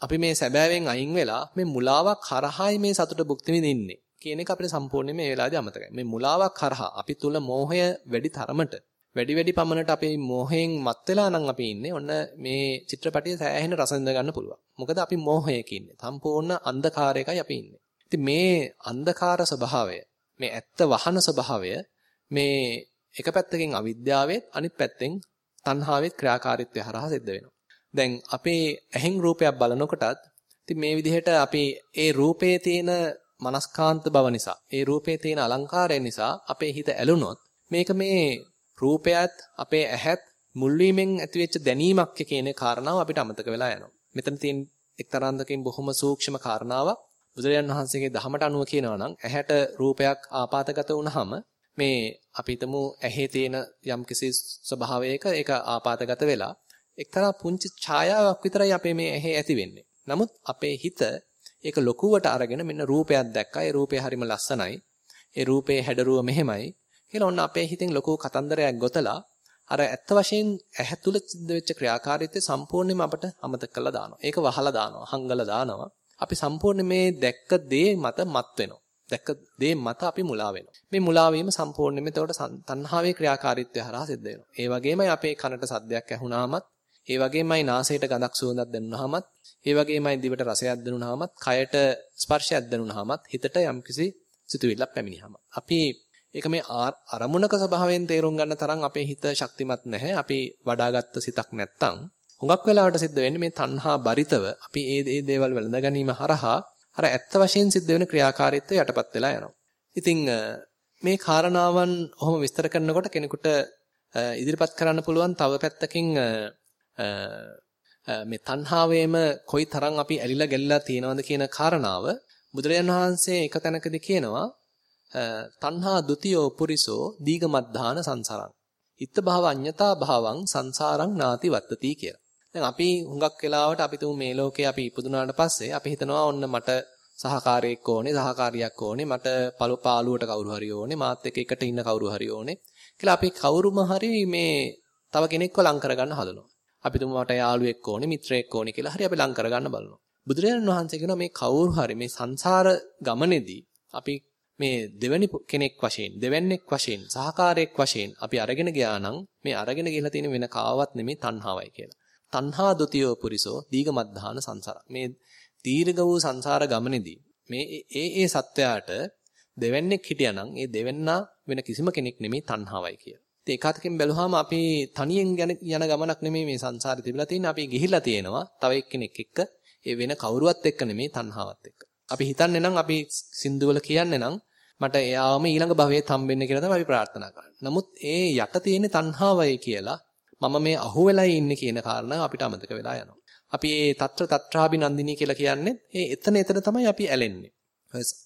අපි මේ සැබෑවෙන් අයින් වෙලා මේ මුලාවක් කරහායි මේ සතුට භුක්ති විඳින්නේ කියන එක අපිට සම්පූර්ණයෙන් මේ වෙලාවේදී අමතකයි. මේ මුලාවක් කරහා අපි තුල මෝහය වැඩි තරමට වැඩි වැඩි පමණට අපේ මෝහයෙන් මත් වෙලා නම් අපි ඉන්නේ. ඔන්න මේ චිත්‍රපටිය සෑහෙන රස ගන්න පුළුවන්. මොකද අපි මෝහයක ඉන්නේ. සම්පූර්ණ අන්ධකාරයකයි අපි ඉන්නේ. ඉතින් මේ අන්ධකාර ස්වභාවය, මේ ඇත්ත වහන ස්වභාවය මේ එක පැත්තකින් අවිද්‍යාවෙත් අනිත් පැත්තෙන් තණ්හාවෙත් ක්‍රියාකාරීත්වය හරහා සිද්ධ වෙනවා. දැන් අපේ ඇහෙන් රූපයක් බලනකොටත් ඉතින් මේ විදිහට අපි ඒ රූපයේ තියෙන මනස්කාන්ත බව නිසා, ඒ රූපයේ තියෙන අලංකාරය නිසා අපේ හිත ඇලුනොත් මේක මේ රූපයත් අපේ ඇහත් මුල් වීමෙන් ඇතිවෙච්ච දැනීමක් කියන කාරණාව අපිට අමතක වෙලා යනවා. මෙතන තියෙන එක්තරාන්දකින් බොහොම සූක්ෂම කාරණාවක් බුදුරජාන් වහන්සේගේ දහමට අනුව කියනවා නම් ඇහැට රූපයක් ආපాతගත වුනහම මේ අපි හිතමු ඇහි තියෙන යම්කිසි ස්වභාවයක ඒක ආපాతගත වෙලා එක්තරා පුංචි ඡායාවක් විතරයි අපේ මේ ඇහි ඇති වෙන්නේ. නමුත් අපේ හිත ඒක ලොකුවට අරගෙන මෙන්න රූපයක් දැක්කා. ඒ රූපය හරිම ලස්සනයි. ඒ රූපේ හැඩරුව මෙහෙමයි. කියලා ඔන්න අපේ හිතෙන් ලොකු කතන්දරයක් ගොතලා අර ඇත්ත වශයෙන් ඇහැ තුල සිද්ධ වෙච්ච ක්‍රියාකාරීත්වය සම්පූර්ණයෙන්ම අපට අමතක කරලා දානවා. ඒක වහලා දානවා, හංගලා දානවා. අපි සම්පූර්ණ මේ දැක්ක දේ මත මත් වෙනවා. දැක්ක දේ මත අපි මුලා වෙනවා. මේ මුලා වීම සම්පූර්ණයෙන්ම එතකොට තණ්හාවේ ක්‍රියාකාරීත්වය හරහා සිද්ධ වෙනවා. ඒ වගේමයි අපේ කනට සද්දයක් ඇහුණාමත්, ඒ වගේමයි නාසයට ගඳක් සුවඳක් දැනුණාමත්, ඒ වගේමයි දිවට රසයක් දැනුණාමත්, කයට ස්පර්ශයක් දැනුණාමත්, හිතට යම්කිසි සිතුවිල්ලක් පැමිණියාම. අපි ඒක මේ අරමුණක ස්වභාවයෙන් තේරුම් ගන්න තරම් අපේ හිත ශක්තිමත් නැහැ. අපි වඩාගත්තු සිතක් නැත්තම් හුඟක් වෙලාවට සිද්ධ වෙන්නේ මේ තණ්හා බරිතව අපි ඒ ඒ දේවල් වළඳ ගැනීම හරහා අර ඇත්ත වශයෙන් සිද්ධ වෙන ක්‍රියාකාරීත්වය යටපත් වෙලා යනවා. ඉතින් මේ කාරණාවන් ඔහොම විස්තර කරනකොට කෙනෙකුට ඉදිරිපත් කරන්න පුළුවන් තව පැත්තකින් මේ තණ්හාවේම කොයි තරම් අපි ඇලිලා ගැලිලා තියෙනවද කියන කාරණාව බුදුරජාණන් වහන්සේ එක තැනකදී කියනවා තණ්හා ဒ ුතියෝ පුරිසෝ දීගමද්ධාන සංසාරං. ඉත්ත භාව අඤ්ඤතා භාවං සංසාරං නාති වත්තති කියලා. දැන් අපි හුඟක් වෙලාවට අපි තුමු මේ ලෝකේ අපි ඉපදුනාට පස්සේ අපි හිතනවා ඔන්න මට සහකාරයෙක් ඕනේ සහකාරියක් ඕනේ මට පළු පාළුවට කවුරු හරි ඕනේ මාත් එක්ක එකට ඉන්න කවුරු හරි ඕනේ කියලා අපි කවුරුම හරි මේ තව කෙනෙක්ව ලං කරගන්න හදනවා. අපි තුමු මට යාළුවෙක් ඕනේ මිත්‍රයෙක් ඕනේ කියලා හරි අපි ලං කරගන්න බලනවා. බුදුරජාණන් වහන්සේ කියනවා මේ කවුරු හරි මේ සංසාර ගමනේදී අපි මේ දෙවැනි කෙනෙක් වශයෙන් දෙවැන්නෙක් වශයෙන් සහකාරයෙක් වශයෙන් අපි අරගෙන ගියා නම් මේ අරගෙන ගිහලා තියෙන වෙන කාවත් නෙමේ තණ්හාවයි කියලා. තණ්හා දුතියෝ පුරිසෝ දීගමද්ධාන සංසාර. මේ දීර්ඝ වූ සංසාර ගමනේදී මේ ඒ ඒ සත්වයාට දෙවැන්නෙක් හිටියානම් ඒ දෙවැන්නා වෙන කිසිම කෙනෙක් නෙමේ තණ්හාවයි කියලා. ඉතින් ඒකතකින් බැලුවාම අපි තනියෙන් යන ගමනක් නෙමේ මේ සංසාරේ තිබිලා තියෙන්නේ. අපි ගිහිලා තියෙනවා තව එක්කෙනෙක් එක්ක ඒ වෙන කවුරුවත් එක්ක නෙමේ තණ්හාවත් එක්ක. අපි හිතන්නේ නම් අපි සින්දුවල කියන්නේ නම් මට එයාම ඊළඟ භවයේ හම්බෙන්න කියලා තමයි අපි ප්‍රාර්ථනා කරන්නේ. නමුත් ඒ යට තියෙන තණ්හාවයි කියලා මම මේ අහුවෙලා ඉන්නේ කියන කාරණාව අපිට අමතක වෙලා යනවා. අපි මේ తත්‍ර తත්‍රාබිනන්දිනී කියලා කියන්නේ ඒ එතන එතන තමයි අපි ඇලෙන්නේ.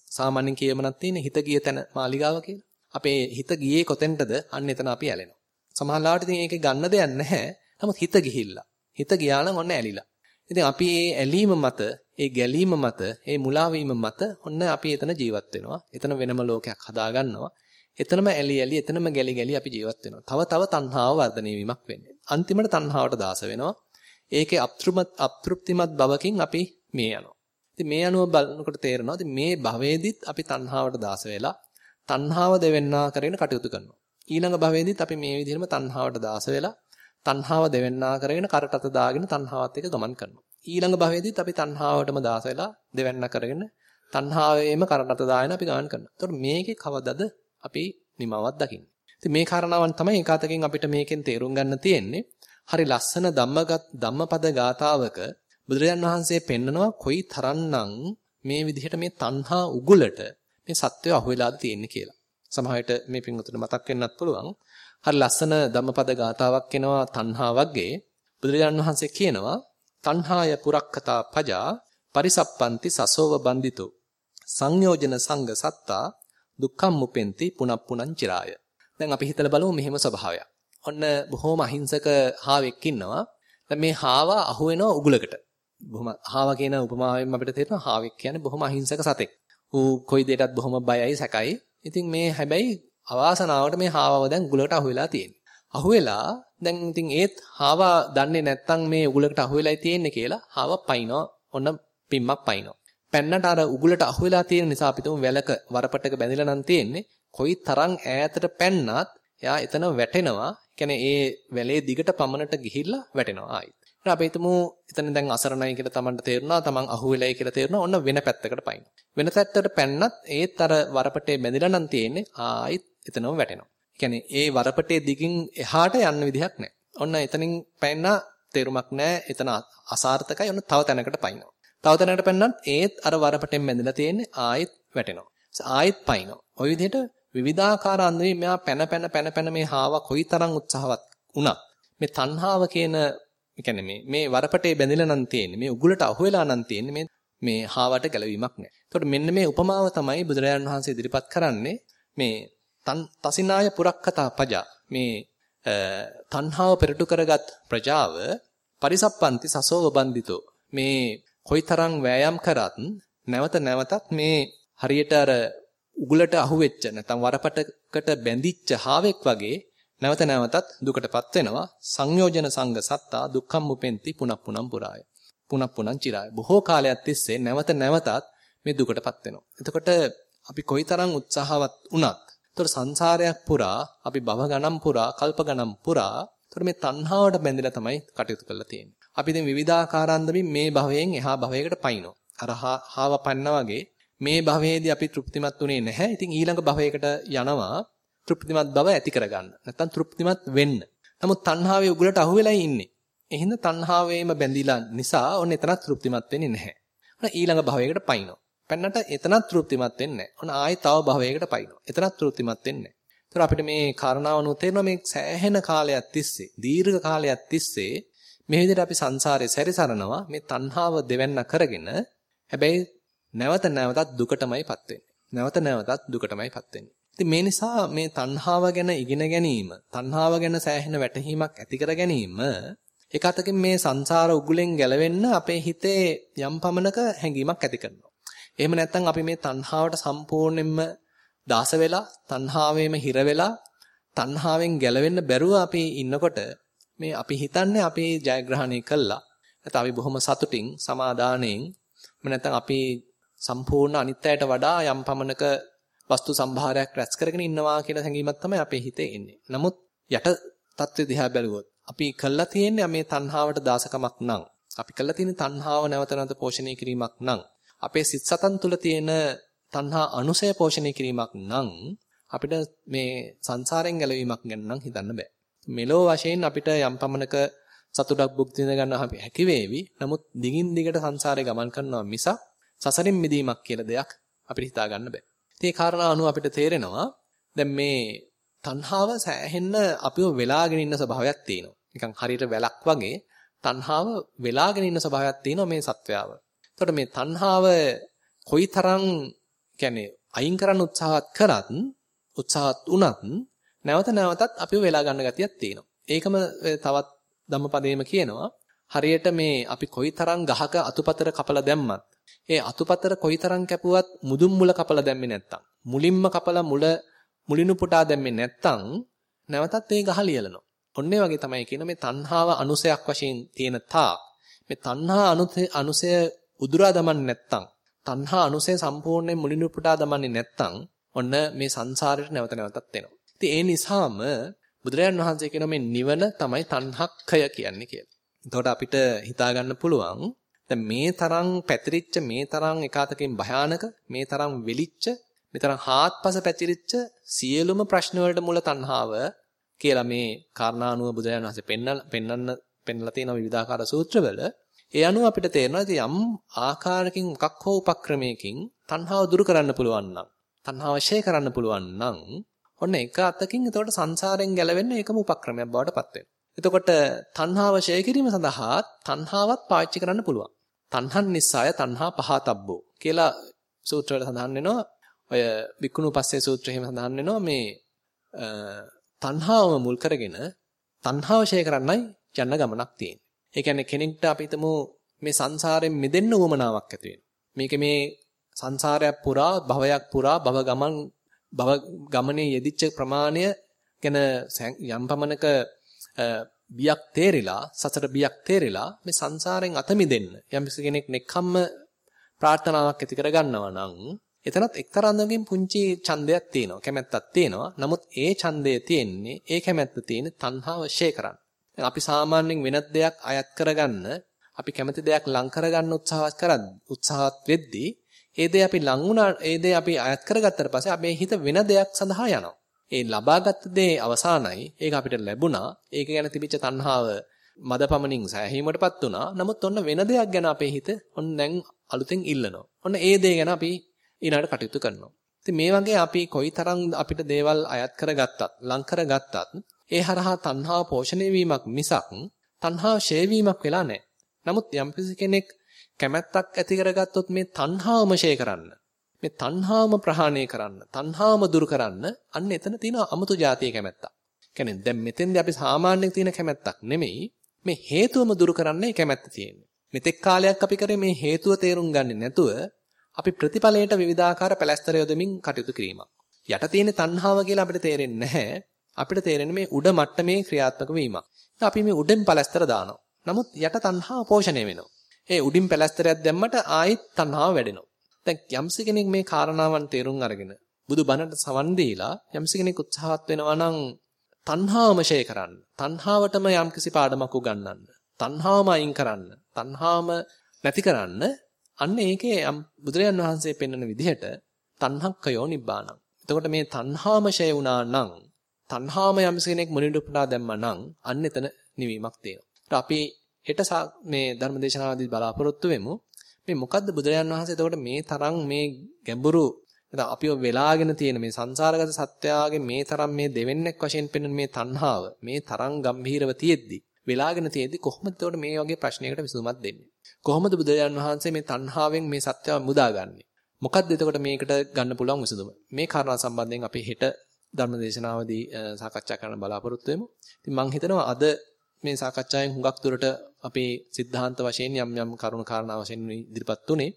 සාමාන්‍යයෙන් කියමනක් තියෙන හිත ගිය තැන මාලිගාව කියලා. අපේ හිත ගියේ කොතෙන්ටද? අන්න එතන අපි ඇලෙනවා. සමහරවිට ඉතින් ඒක ගන්න දෙයක් නැහැ. නමුත් හිත ගිහිල්ලා. හිත ගියා නම් ඔන්න ඇලිලා. ඉතින් අපි මේ ඇලීම මත, ඒ ගැලීම මත, ඒ මුලා මත ඔන්න අපි එතන ජීවත් වෙනවා. එතන වෙනම ලෝකයක් හදා ගන්නවා. එතනම ඇලි ඇලි එතනම ගැලි ගැලි අපි ජීවත් වෙනවා. තව තව තණ්හාව වර්ධනය වීමක් වෙන්නේ. අන්තිමට තණ්හාවට දාස වෙනවා. ඒකේ අප්‍රුමත් අප්‍තෘප්තිමත් බවකින් අපි මේ යනවා. ඉතින් මේ අනුව බලනකොට තේරෙනවා ඉතින් මේ භවයේදීත් අපි තණ්හාවට දාස වෙලා තණ්හාව දෙවෙන්නා කරගෙන කටයුතු කරනවා. ඊළඟ භවයේදීත් අපි මේ විදිහටම තණ්හාවට දාස වෙලා තණ්හාව දෙවෙන්නා කරගෙන කරටත දාගෙන තණ්හාවත් එක්ක ගමන් කරනවා. ඊළඟ භවයේදීත් අපි තණ්හාවටම දාස වෙලා දෙවෙන්න කරගෙන තණ්හාවේම කරටත දාගෙන අපි ගමන් කරනවා. ඒතකොට මේකේ කවදද අපි නිමවක් දකින්නේ. ඉතින් මේ කාරණාවන් තමයි ඒකාතකින් අපිට මේකෙන් තේරුම් ගන්න තියෙන්නේ. හරි ලස්සන ධම්මගත ධම්මපද ගාතාවක බුදුරජාන් වහන්සේ පෙන්නනවා කොයි තරම්නම් මේ විදිහට මේ තණ්හා උගුලට මේ සත්‍යය අහුවෙලාද තියෙන්නේ කියලා. සමහරවිට මේ පින්වතුන්ට මතක් වෙන්නත් පුළුවන්. හරි ලස්සන ධම්මපද ගාතාවක් එනවා තණ්හා වර්ගයේ. බුදුරජාන් වහන්සේ කියනවා තණ්හාය පුරක්කතා පජා පරිසප්පන්ති සසෝව බන්දිතෝ සංයෝජන සංග සත්තා දුක්ඛම් මුපෙන්ති පුනප්පුනං චිරාය. දැන් අපි හිතලා බලමු මෙහෙම ස්වභාවයක්. ඔන්න බොහොම අහිංසක හාවෙක් ඉන්නවා. දැන් මේ හාවා අහු වෙනවා උගුලකට. බොහොම හාවා කියන උපමාවෙන් අපිට තේරෙනවා හාවෙක් කියන්නේ බොහොම අහිංසක සතෙක්. ඌ කොයි දෙයකටත් බොහොම බයයි සැකයි. ඉතින් මේ හැබැයි අවාසනාවට මේ හාවව දැන් උගුලකට අහු වෙලා තියෙන්නේ. අහු වෙලා දැන් ඉතින් ඒත් හාවා දන්නේ නැත්තම් මේ උගුලකට අහු වෙලායි තියෙන්නේ කියලා හාවා පයින්නවා. ඔන්න පිම්මක් පයින්නවා. පැන්නට අර උගුලට අහු වෙලා තියෙන නිසා අපිටම වැලක වරපටක බැඳිලා නම් තියෙන්නේ. කොයි තරම් ඈතට පැන්නත් එයා එතන වැටෙනවා. කියන්නේ ඒ වැලේ දිගට පමණට ගිහිල්ලා වැටෙනවා ආයි. ඊට අපි හිතමු එතන දැන් අසරණයි කියලා Tamanට තේරුණා. Taman අහුවෙලයි කියලා තේරුණා. ඔන්න වෙන පැත්තකට පයින්. වෙන පැත්තකට පැන්නත් ඒත් අර වරපටේ බැඳිලා නම් තියෙන්නේ ආයිත් එතනම වැටෙනවා. කියන්නේ ඒ වරපටේ දිගින් එහාට යන්න විදිහක් නැහැ. ඔන්න එතනින් පැන්න තේරුමක් නැහැ. එතන අසාර්ථකයි. ඔන්න තව තැනකට පයින්නවා. තව තැනකට පැන්නත් ඒත් අර වරපටෙන් බැඳිලා තියෙන්නේ ආයිත් වැටෙනවා. ආයිත් පයින්නවා. ওই විදිහට විවිධාකාර අන්දමේ මෙයා පැන පැන පැන පැන මේ හාවා කොයිතරම් උත්සාහවත් වුණත් මේ තණ්හාව කියන කියන්නේ මේ මේ වරපටේ බැඳිලා නම් තියෙන්නේ මේ උගුලට අහු වෙලා නම් තියෙන්නේ මේ මේ හාවට ගැලවීමක් නැහැ. ඒකට මෙන්න මේ උපමාව තමයි බුදුරජාණන් වහන්සේ ඉදිරිපත් කරන්නේ මේ තසිනාය පුරක්කතා පජා. මේ තණ්හාව පෙරටු කරගත් ප්‍රජාව පරිසප්පන්ති සසෝව බන්දිතෝ මේ කොයිතරම් වෑයම් කරත් නැවත නැවතත් මේ හරියට අර උගුලට අහුවෙච්ච නැත්නම් වරපටකට බැඳිච්ච හාවෙක් වගේ නැවත නැවතත් දුකටපත් වෙනවා. සංයෝජන සංග සත්තා දුක්ඛම් මුපෙන්ති පුනප්පුනම් පුරාය. පුනප්පුනම් චිරාය. බොහෝ කාලයක් තිස්සේ නැවත නැවතත් මේ දුකටපත් වෙනවා. එතකොට අපි කොයිතරම් උත්සාහවත් වුණත් එතකොට සංසාරයක් පුරා අපි භව ගණන් පුරා කල්ප ගණන් පුරා එතකොට මේ තණ්හාවට බැඳිලා තමයි කටයුතු කරලා තියෙන්නේ අපි දැන් විවිධාකාරාන්දමින් මේ භවයෙන් එහා භවයකට පයින්නවා අර හාව පන්න වගේ මේ භවයේදී අපි තෘප්තිමත් උනේ නැහැ. ඉතින් ඊළඟ භවයකට යනවා තෘප්තිමත් බව ඇති කරගන්න. නැත්තම් තෘප්තිමත් වෙන්න. නමුත් තණ්හාවේ උගලට අහු වෙලා ඉන්නේ. එහෙනම් තණ්හාවේම බැඳිලා නිසා ඔන්න එතනත් තෘප්තිමත් වෙන්නේ නැහැ. ඔන්න ඊළඟ භවයකට පයින්නවා. පැන්නට එතනත් තෘප්තිමත් වෙන්නේ නැහැ. ඔන්න ආයෙ තව භවයකට පයින්නවා. එතනත් තෘප්තිමත් වෙන්නේ නැහැ. ඒතර අපිට මේ කාරණාව නොතේරෙනවා මේ සෑහෙන කාලයක් තිස්සේ, දීර්ඝ කාලයක් තිස්සේ මේ විදිහට අපි සංසාරේ සැරිසරනවා මේ තණ්හාව දෙවන්න කරගෙන හැබැයි නැවත නැවතත් දුකටමයිපත් වෙන්නේ. නැවත නැවතත් දුකටමයිපත් වෙන්නේ. ඉතින් මේ නිසා මේ තණ්හාව ගැන ඉගෙන ගැනීම, තණ්හාව ගැන සෑහෙන වැටහීමක් ඇති කර ගැනීම එක අතකින් මේ සංසාර උගුලෙන් ගැලවෙන්න අපේ හිතේ යම් පමණක හැඟීමක් ඇති කරනවා. එහෙම නැත්නම් අපි මේ තණ්හාවට සම්පූර්ණයෙන්ම දාස වෙලා, තණ්හාවෙම හිර වෙලා, තණ්හාවෙන් ගැලවෙන්න බැරුව අපි ඉන්නකොට මේ අපි හිතන්නේ අපි ජයග්‍රහණය කළා. නැත්නම් අපි බොහොම සතුටින්, සමාදානයෙන්, නැත්නම් අපි සම්පූර්ණ අනිත්‍යයට වඩා යම් පමණක වස්තු සම්භාරයක් රැස් කරගෙන ඉන්නවා කියන හැඟීමක් තමයි අපේ හිතේ එන්නේ. නමුත් යට தත්ත්වය දිහා බැලුවොත් අපි කළා තියෙන්නේ මේ තණ්හාවට දාසකමක් නම් අපි කළා තියෙන්නේ තණ්හාව නැවත නැවත පෝෂණය කිරීමක් නම් අපේ සිත් සතන් තුල තියෙන තණ්හා අනුසය පෝෂණය කිරීමක් නම් අපිට මේ සංසාරයෙන් ගැලවීමක් ගැන නම් හිතන්න බෑ. මෙලෝ වශයෙන් අපිට යම් පමණක සතුටක් භුක්ති විඳ ගන්න හැකි වේවි. නමුත් දිගින් දිගට සංසාරේ ගමන් කරනවා මිසක් සසරින් මිදීමක් කියලා දෙයක් අපිට හිතා ගන්න බෑ. ඉතින් ඒ කාරණා අනුව අපිට තේරෙනවා දැන් මේ තණ්හාව සෑහෙන්න අපිව වෙලාගෙන ඉන්න ස්වභාවයක් තියෙනවා. නිකන් හරියට වැලක් වගේ තණ්හාව වෙලාගෙන ඉන්න ස්වභාවයක් තියෙනවා මේ සත්වයාව. එතකොට මේ තණ්හාව කොයිතරම් කියන්නේ අයින් කරන්න උත්සාහත් කරත් උත්සාහත් උනත් නැවත නැවතත් අපිව වෙලා ගන්න ගතියක් තියෙනවා. ඒකම තවත් ධම්මපදයේම කියනවා හරියට මේ අපි කොයිතරම් ගහක අතුපතර කපලා දැම්මත් ඒ අතුපතර කොයිතරම් කැපුවත් මුදුන් මුල කපලා දැම්මේ නැත්තම් මුලින්ම කපලා මුල මුලිනු පුටා දැම්මේ නැත්තම් නැවතත් ඒ ගහ ලියලනවා. ඔන්න වගේ තමයි කියන මේ තණ්හාව අනුසයක් වශයෙන් තියෙන තා මේ තණ්හා අනුසය උදුරා දමන්නේ නැත්තම් තණ්හා අනුසය සම්පූර්ණයෙන් මුලිනු පුටා දමන්නේ නැත්තම් ඔන්න මේ සංසාරයට නැවත නැවතත් එනවා. ඉතින් ඒ නිසාම බුදුරජාන් වහන්සේ කියන මේ නිවන තමයි තණ්හක්ඛය කියන්නේ කියලා. එතකොට අපිට හිතා ගන්න පුළුවන් දැන් මේ තරම් පැතිරිච්ච මේ තරම් එකාතකින් භයානක මේ තරම් වෙලිච්ච මේ තරම් හාත්පස පැතිරිච්ච සියලුම ප්‍රශ්න වලට මුල තණ්හාව කියලා මේ කාරණානුව බුදුරජාණන් වහන්සේ පෙන්නන පෙන්නන්න පෙන්නලා තියෙන විවිධාකාර සූත්‍රවල ඒ අනුව අපිට තේරෙනවා ඉතින් යම් ආකාරයකින් මොකක් හෝ උපක්‍රමයකින් තණ්හාව දුරු කරන්න පුළුවන් නම් තණ්හාව ෂේ කරන්න පුළුවන් නම් ඔන්න එක අතකින් එතකොට සංසාරයෙන් ගැලවෙන්න ඒකම උපක්‍රමයක් බවට පත් වෙනවා. එතකොට තණ්හාව ෂේ කිරීම සඳහා තණ්හාවත් පාවිච්චි කරන්න පුළුවන්. තණ්හන් නිස්සාය තණ්හා පහතබ්බෝ කියලා සූත්‍රවල සඳහන් වෙනවා. ඔය විකුණු පස්සේ සූත්‍රය එහෙම සඳහන් වෙනවා මේ තණ්හාවම මුල් කරගෙන තණ්හාව ෂේ කරන්නයි යන්න ගමනක් තියෙන්නේ. ඒ කියන්නේ කෙනෙක්ට අපි හිතමු මේ සංසාරයෙන් මිදෙන්න උවමනාවක් ඇති මේක මේ සංසාරයක් පුරා භවයක් පුරා භව ගමන් භව ගමනේ යෙදිච්ච ප්‍රමාණය ගැන යම් පමණක බියක් තේරිලා සසර බියක් තේරිලා මේ සංසාරයෙන් අත මිදෙන්න යම් කෙනෙක් නෙක්ඛම්ම ප්‍රාර්ථනාවක් ඇති කර ගන්නවා නම් එතනත් එක්තරා අන්දමකින් පුංචි ඡන්දයක් තියෙනවා කැමැත්තක් තියෙනවා නමුත් ඒ ඡන්දය තියෙන්නේ ඒ කැමැත්ත තියෙන්නේ තණ්හාව ෂේ කරන්න. අපි සාමාන්‍යයෙන් වෙනත් දෙයක් අයත් කරගන්න අපි කැමති දෙයක් ලං කරගන්න උත්සාහවත් කරද්දී උත්සාහත් වෙද්දී ඒ දේ අපි ලං වුණා ඒ දේ අපි අයත් කරගත්තට පස්සේ අපේ හිත වෙන දෙයක් සඳහා යනවා. ඒ ලබාගත් දේ අවසానයි. ඒක අපිට ලැබුණා. ඒක ගැන තිබිච්ච තණ්හාව මදපමණින් සෑහීමටපත් වුණා. නමුත් ඔන්න වෙන දෙයක් ගැන අපේ හිත ඔන්න දැන් අලුතෙන් ඉල්ලනවා. ඔන්න ඒ දේ ගැන අපි ඊළඟට කටයුතු කරනවා. ඉතින් මේ වගේ අපි කොයිතරම් අපිට දේවල් අයත් කරගත්තත්, ලං කරගත්තත් ඒ හරහා තණ්හාව පෝෂණය වීමක් මිසක් තණ්හාව ෂේ වීමක් වෙලා නැහැ. නමුත් යම් කෙනෙක් කැමැත්තක් ඇති කරගත්තොත් මේ තණ්හාවම ෂේ කරන්න. මේ තණ්හාවම ප්‍රහාණය කරන්න, තණ්හාවම දුරු කරන්න අන්න එතන තියෙන අමුතු જાතිය කැමැත්තක්. කියන්නේ දැන් මෙතෙන්දී අපි සාමාන්‍යයෙන් තියෙන කැමැත්තක් නෙමෙයි මේ හේතුවම දුරු කරන්නයි කැමැත්ත තියෙන්නේ. මෙතෙක් කාලයක් අපි කරේ මේ හේතුව තේරුම් ගන්නේ නැතුව අපි ප්‍රතිඵලයට විවිධාකාර පැලැස්තර යොදමින් කටයුතු කිරීමක්. යට තියෙන තණ්හාව කියලා අපිට තේරෙන්නේ නැහැ. අපිට තේරෙන්නේ මේ උඩ මට්ටමේ ක්‍රියාත්මක වීමක්. අපි මේ උඩෙන් පැලැස්තර දානවා. නමුත් යට තණ්හාව පෝෂණය වෙනවා. ඒ උඩින් පැලැස්තරයක් දැම්මට ආයෙත් තණ්හාව වැඩෙනවා. දැන් යම්සි කෙනෙක් මේ කාරණාවන් තේරුම් අරගෙන බුදු බණට සවන් දීලා යම්සි කෙනෙක් උත්සාහත් වෙනවා නම් තණ්හාවම ෂේ කරන්න. තණ්හාවටම යම්කිසි පාඩමක් උගන්වන්න. තණ්හාවම අයින් කරන්න. තණ්හාවම නැති කරන්න. අන්න ඒකේ බුදුරජාන් වහන්සේ පෙන්වන විදිහට තණ්හක්කයෝ නිබ්බාණං. එතකොට මේ තණ්හාම ෂේ වුණා නම් තණ්හාම යම්සි කෙනෙක් මුලින්ට උපුටා දැම්මා නම් අන්න එතන නිවීමක් තියෙනවා. අපි හෙට මේ ධර්මදේශනාවදී බලාපොරොත්තු වෙමු. මේ මොකද්ද බුදුරජාන් වහන්සේ එතකොට මේ තරම් මේ ගැඹුරු නැත්නම් අපිව වෙලාගෙන තියෙන මේ සංසාරගත සත්‍යයගේ මේ තරම් මේ දෙවෙන්නක් වශයෙන් පෙන්වන මේ තණ්හාව මේ තරම් ගම්භීරව තියෙද්දි වෙලාගෙන තියෙද්දි කොහොමද එතකොට මේ වගේ ප්‍රශ්නයකට විසඳුමක් දෙන්නේ කොහොමද බුදුරජාන් වහන්සේ මේ තණ්හාවෙන් මේ සත්‍යව මුදාගන්නේ මොකද්ද එතකොට මේකට ගන්න පුළුවන් විසඳුම මේ කාරණා සම්බන්ධයෙන් අපි හෙට ධර්මදේශනාවදී සාකච්ඡා කරන්න බලාපොරොත්තු වෙමු. ඉතින් මම හිතනවා අද මේ සාකච්ඡාවෙන් හුඟක් දුරට අපේ සිද්ධාන්ත වශයෙන් යම් යම් කරුණු කාරණා වශයෙන් ඉදිරිපත් උනේ.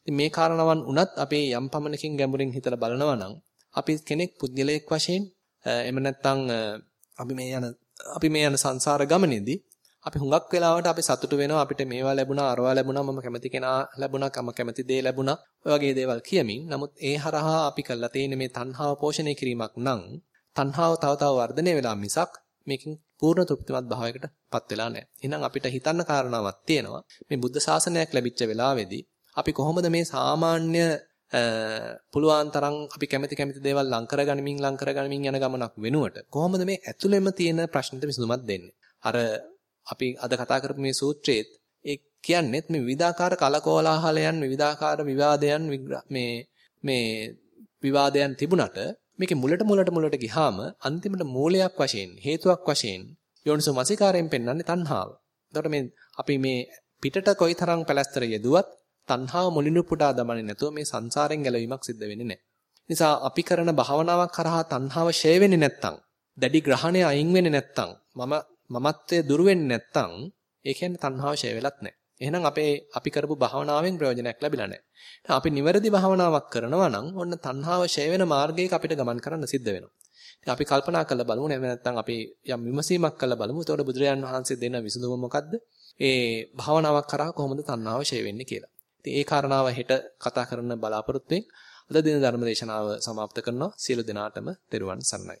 ඉතින් මේ කාරණාවන් උනත් අපේ යම් පමණකින් ගැඹුරින් හිතලා බලනවා නම් අපි කෙනෙක් පුද්ගලයෙක් වශයෙන් එහෙම නැත්නම් අපි මේ යන අපි මේ යන සංසාර ගමනේදී අපි හුඟක් වෙලාවට අපි සතුටු වෙනවා අපිට මේවා ලැබුණා අරවා ලැබුණා මම කැමති කෙනා ලැබුණා කම කැමති දේ ලැබුණා ඔය වගේ දේවල් කියමින් නමුත් ඒ හරහා අපි කළා තියෙන මේ තණ්හාව පෝෂණය කිරීමක් නම් තණ්හාව තව තව වර්ධනය වෙලා මිසක් මේකෙන් පූර්ණ තෘප්තිමත් භාවයකටපත් වෙලා නැහැ. එහෙනම් අපිට හිතන්න කාරණාවක් තියෙනවා. මේ බුද්ධ ශාසනයක් ලැබිච්ච වෙලාවේදී අපි කොහොමද මේ සාමාන්‍ය පුළුවන් තරම් අපි කැමති කැමති දේවල් ලං කරගනිමින් ලං කරගනිමින් යන ගමනක් වෙනුවට කොහොමද මේ ඇතුළෙම තියෙන ප්‍රශ්නෙට විසඳුමක් දෙන්නේ? අර අපි අද කතා කරපු මේ සූත්‍රයේත් ඒ කියන්නේත් මේ විවිධාකාර කලකෝලාහලයන් විවිධාකාර විවාදයන් මේ මේ විවාදයන් තිබුණට මේකේ මුලට මුලට මුලට ගිහාම අන්තිමට මූලයක් වශයෙන් හේතුවක් වශයෙන් යෝනිසෝ මසිකාරයෙන් පෙන්වන්නේ තණ්හාව. එතකොට මේ අපි මේ පිටට කොයිතරම් පැලැස්තර යෙදුවත් තණ්හාව මුලින්ම පුටා දමන්නේ නැතුව මේ සංසාරයෙන් ගැලවීමක් සිද්ධ වෙන්නේ නැහැ. නිසා අපි කරන භාවනාවක් කරහා තණ්හාව ෂේ වෙන්නේ නැත්තම්, දැඩි ග්‍රහණය අයින් වෙන්නේ නැත්තම්, මම මමත්වයේ දුර වෙන්නේ නැත්තම්, ඒ කියන්නේ තණ්හාව ෂේ වෙලත් නැහැ. එහෙනම් අපේ අපි කරපු භාවනාවෙන් ප්‍රයෝජනයක් ලැබිලා නැහැ. අපි නිවැරදි භාවනාවක් කරනවා නම් ඔන්න තණ්හාව ෂය වෙන මාර්ගයක අපිට ගමන් කරන්න සිද්ධ වෙනවා. ඉතින් අපි කල්පනා කරලා බලමු නේද නැත්නම් අපි යම් විමසීමක් කරලා බලමු. එතකොට බුදුරජාන් වහන්සේ දෙන විසඳුම මොකද්ද? ඒ භාවනාවක් කරා කොහොමද තණ්හාව ෂය වෙන්නේ කියලා. ඉතින් ඒ කාරණාව හෙට කතා කරන්න බලාපොරොත්තු වෙමින් අද දින ධර්ම දේශනාව સમાપ્ત කරනවා. සියලු දෙනාටම තෙරුවන් සරණයි.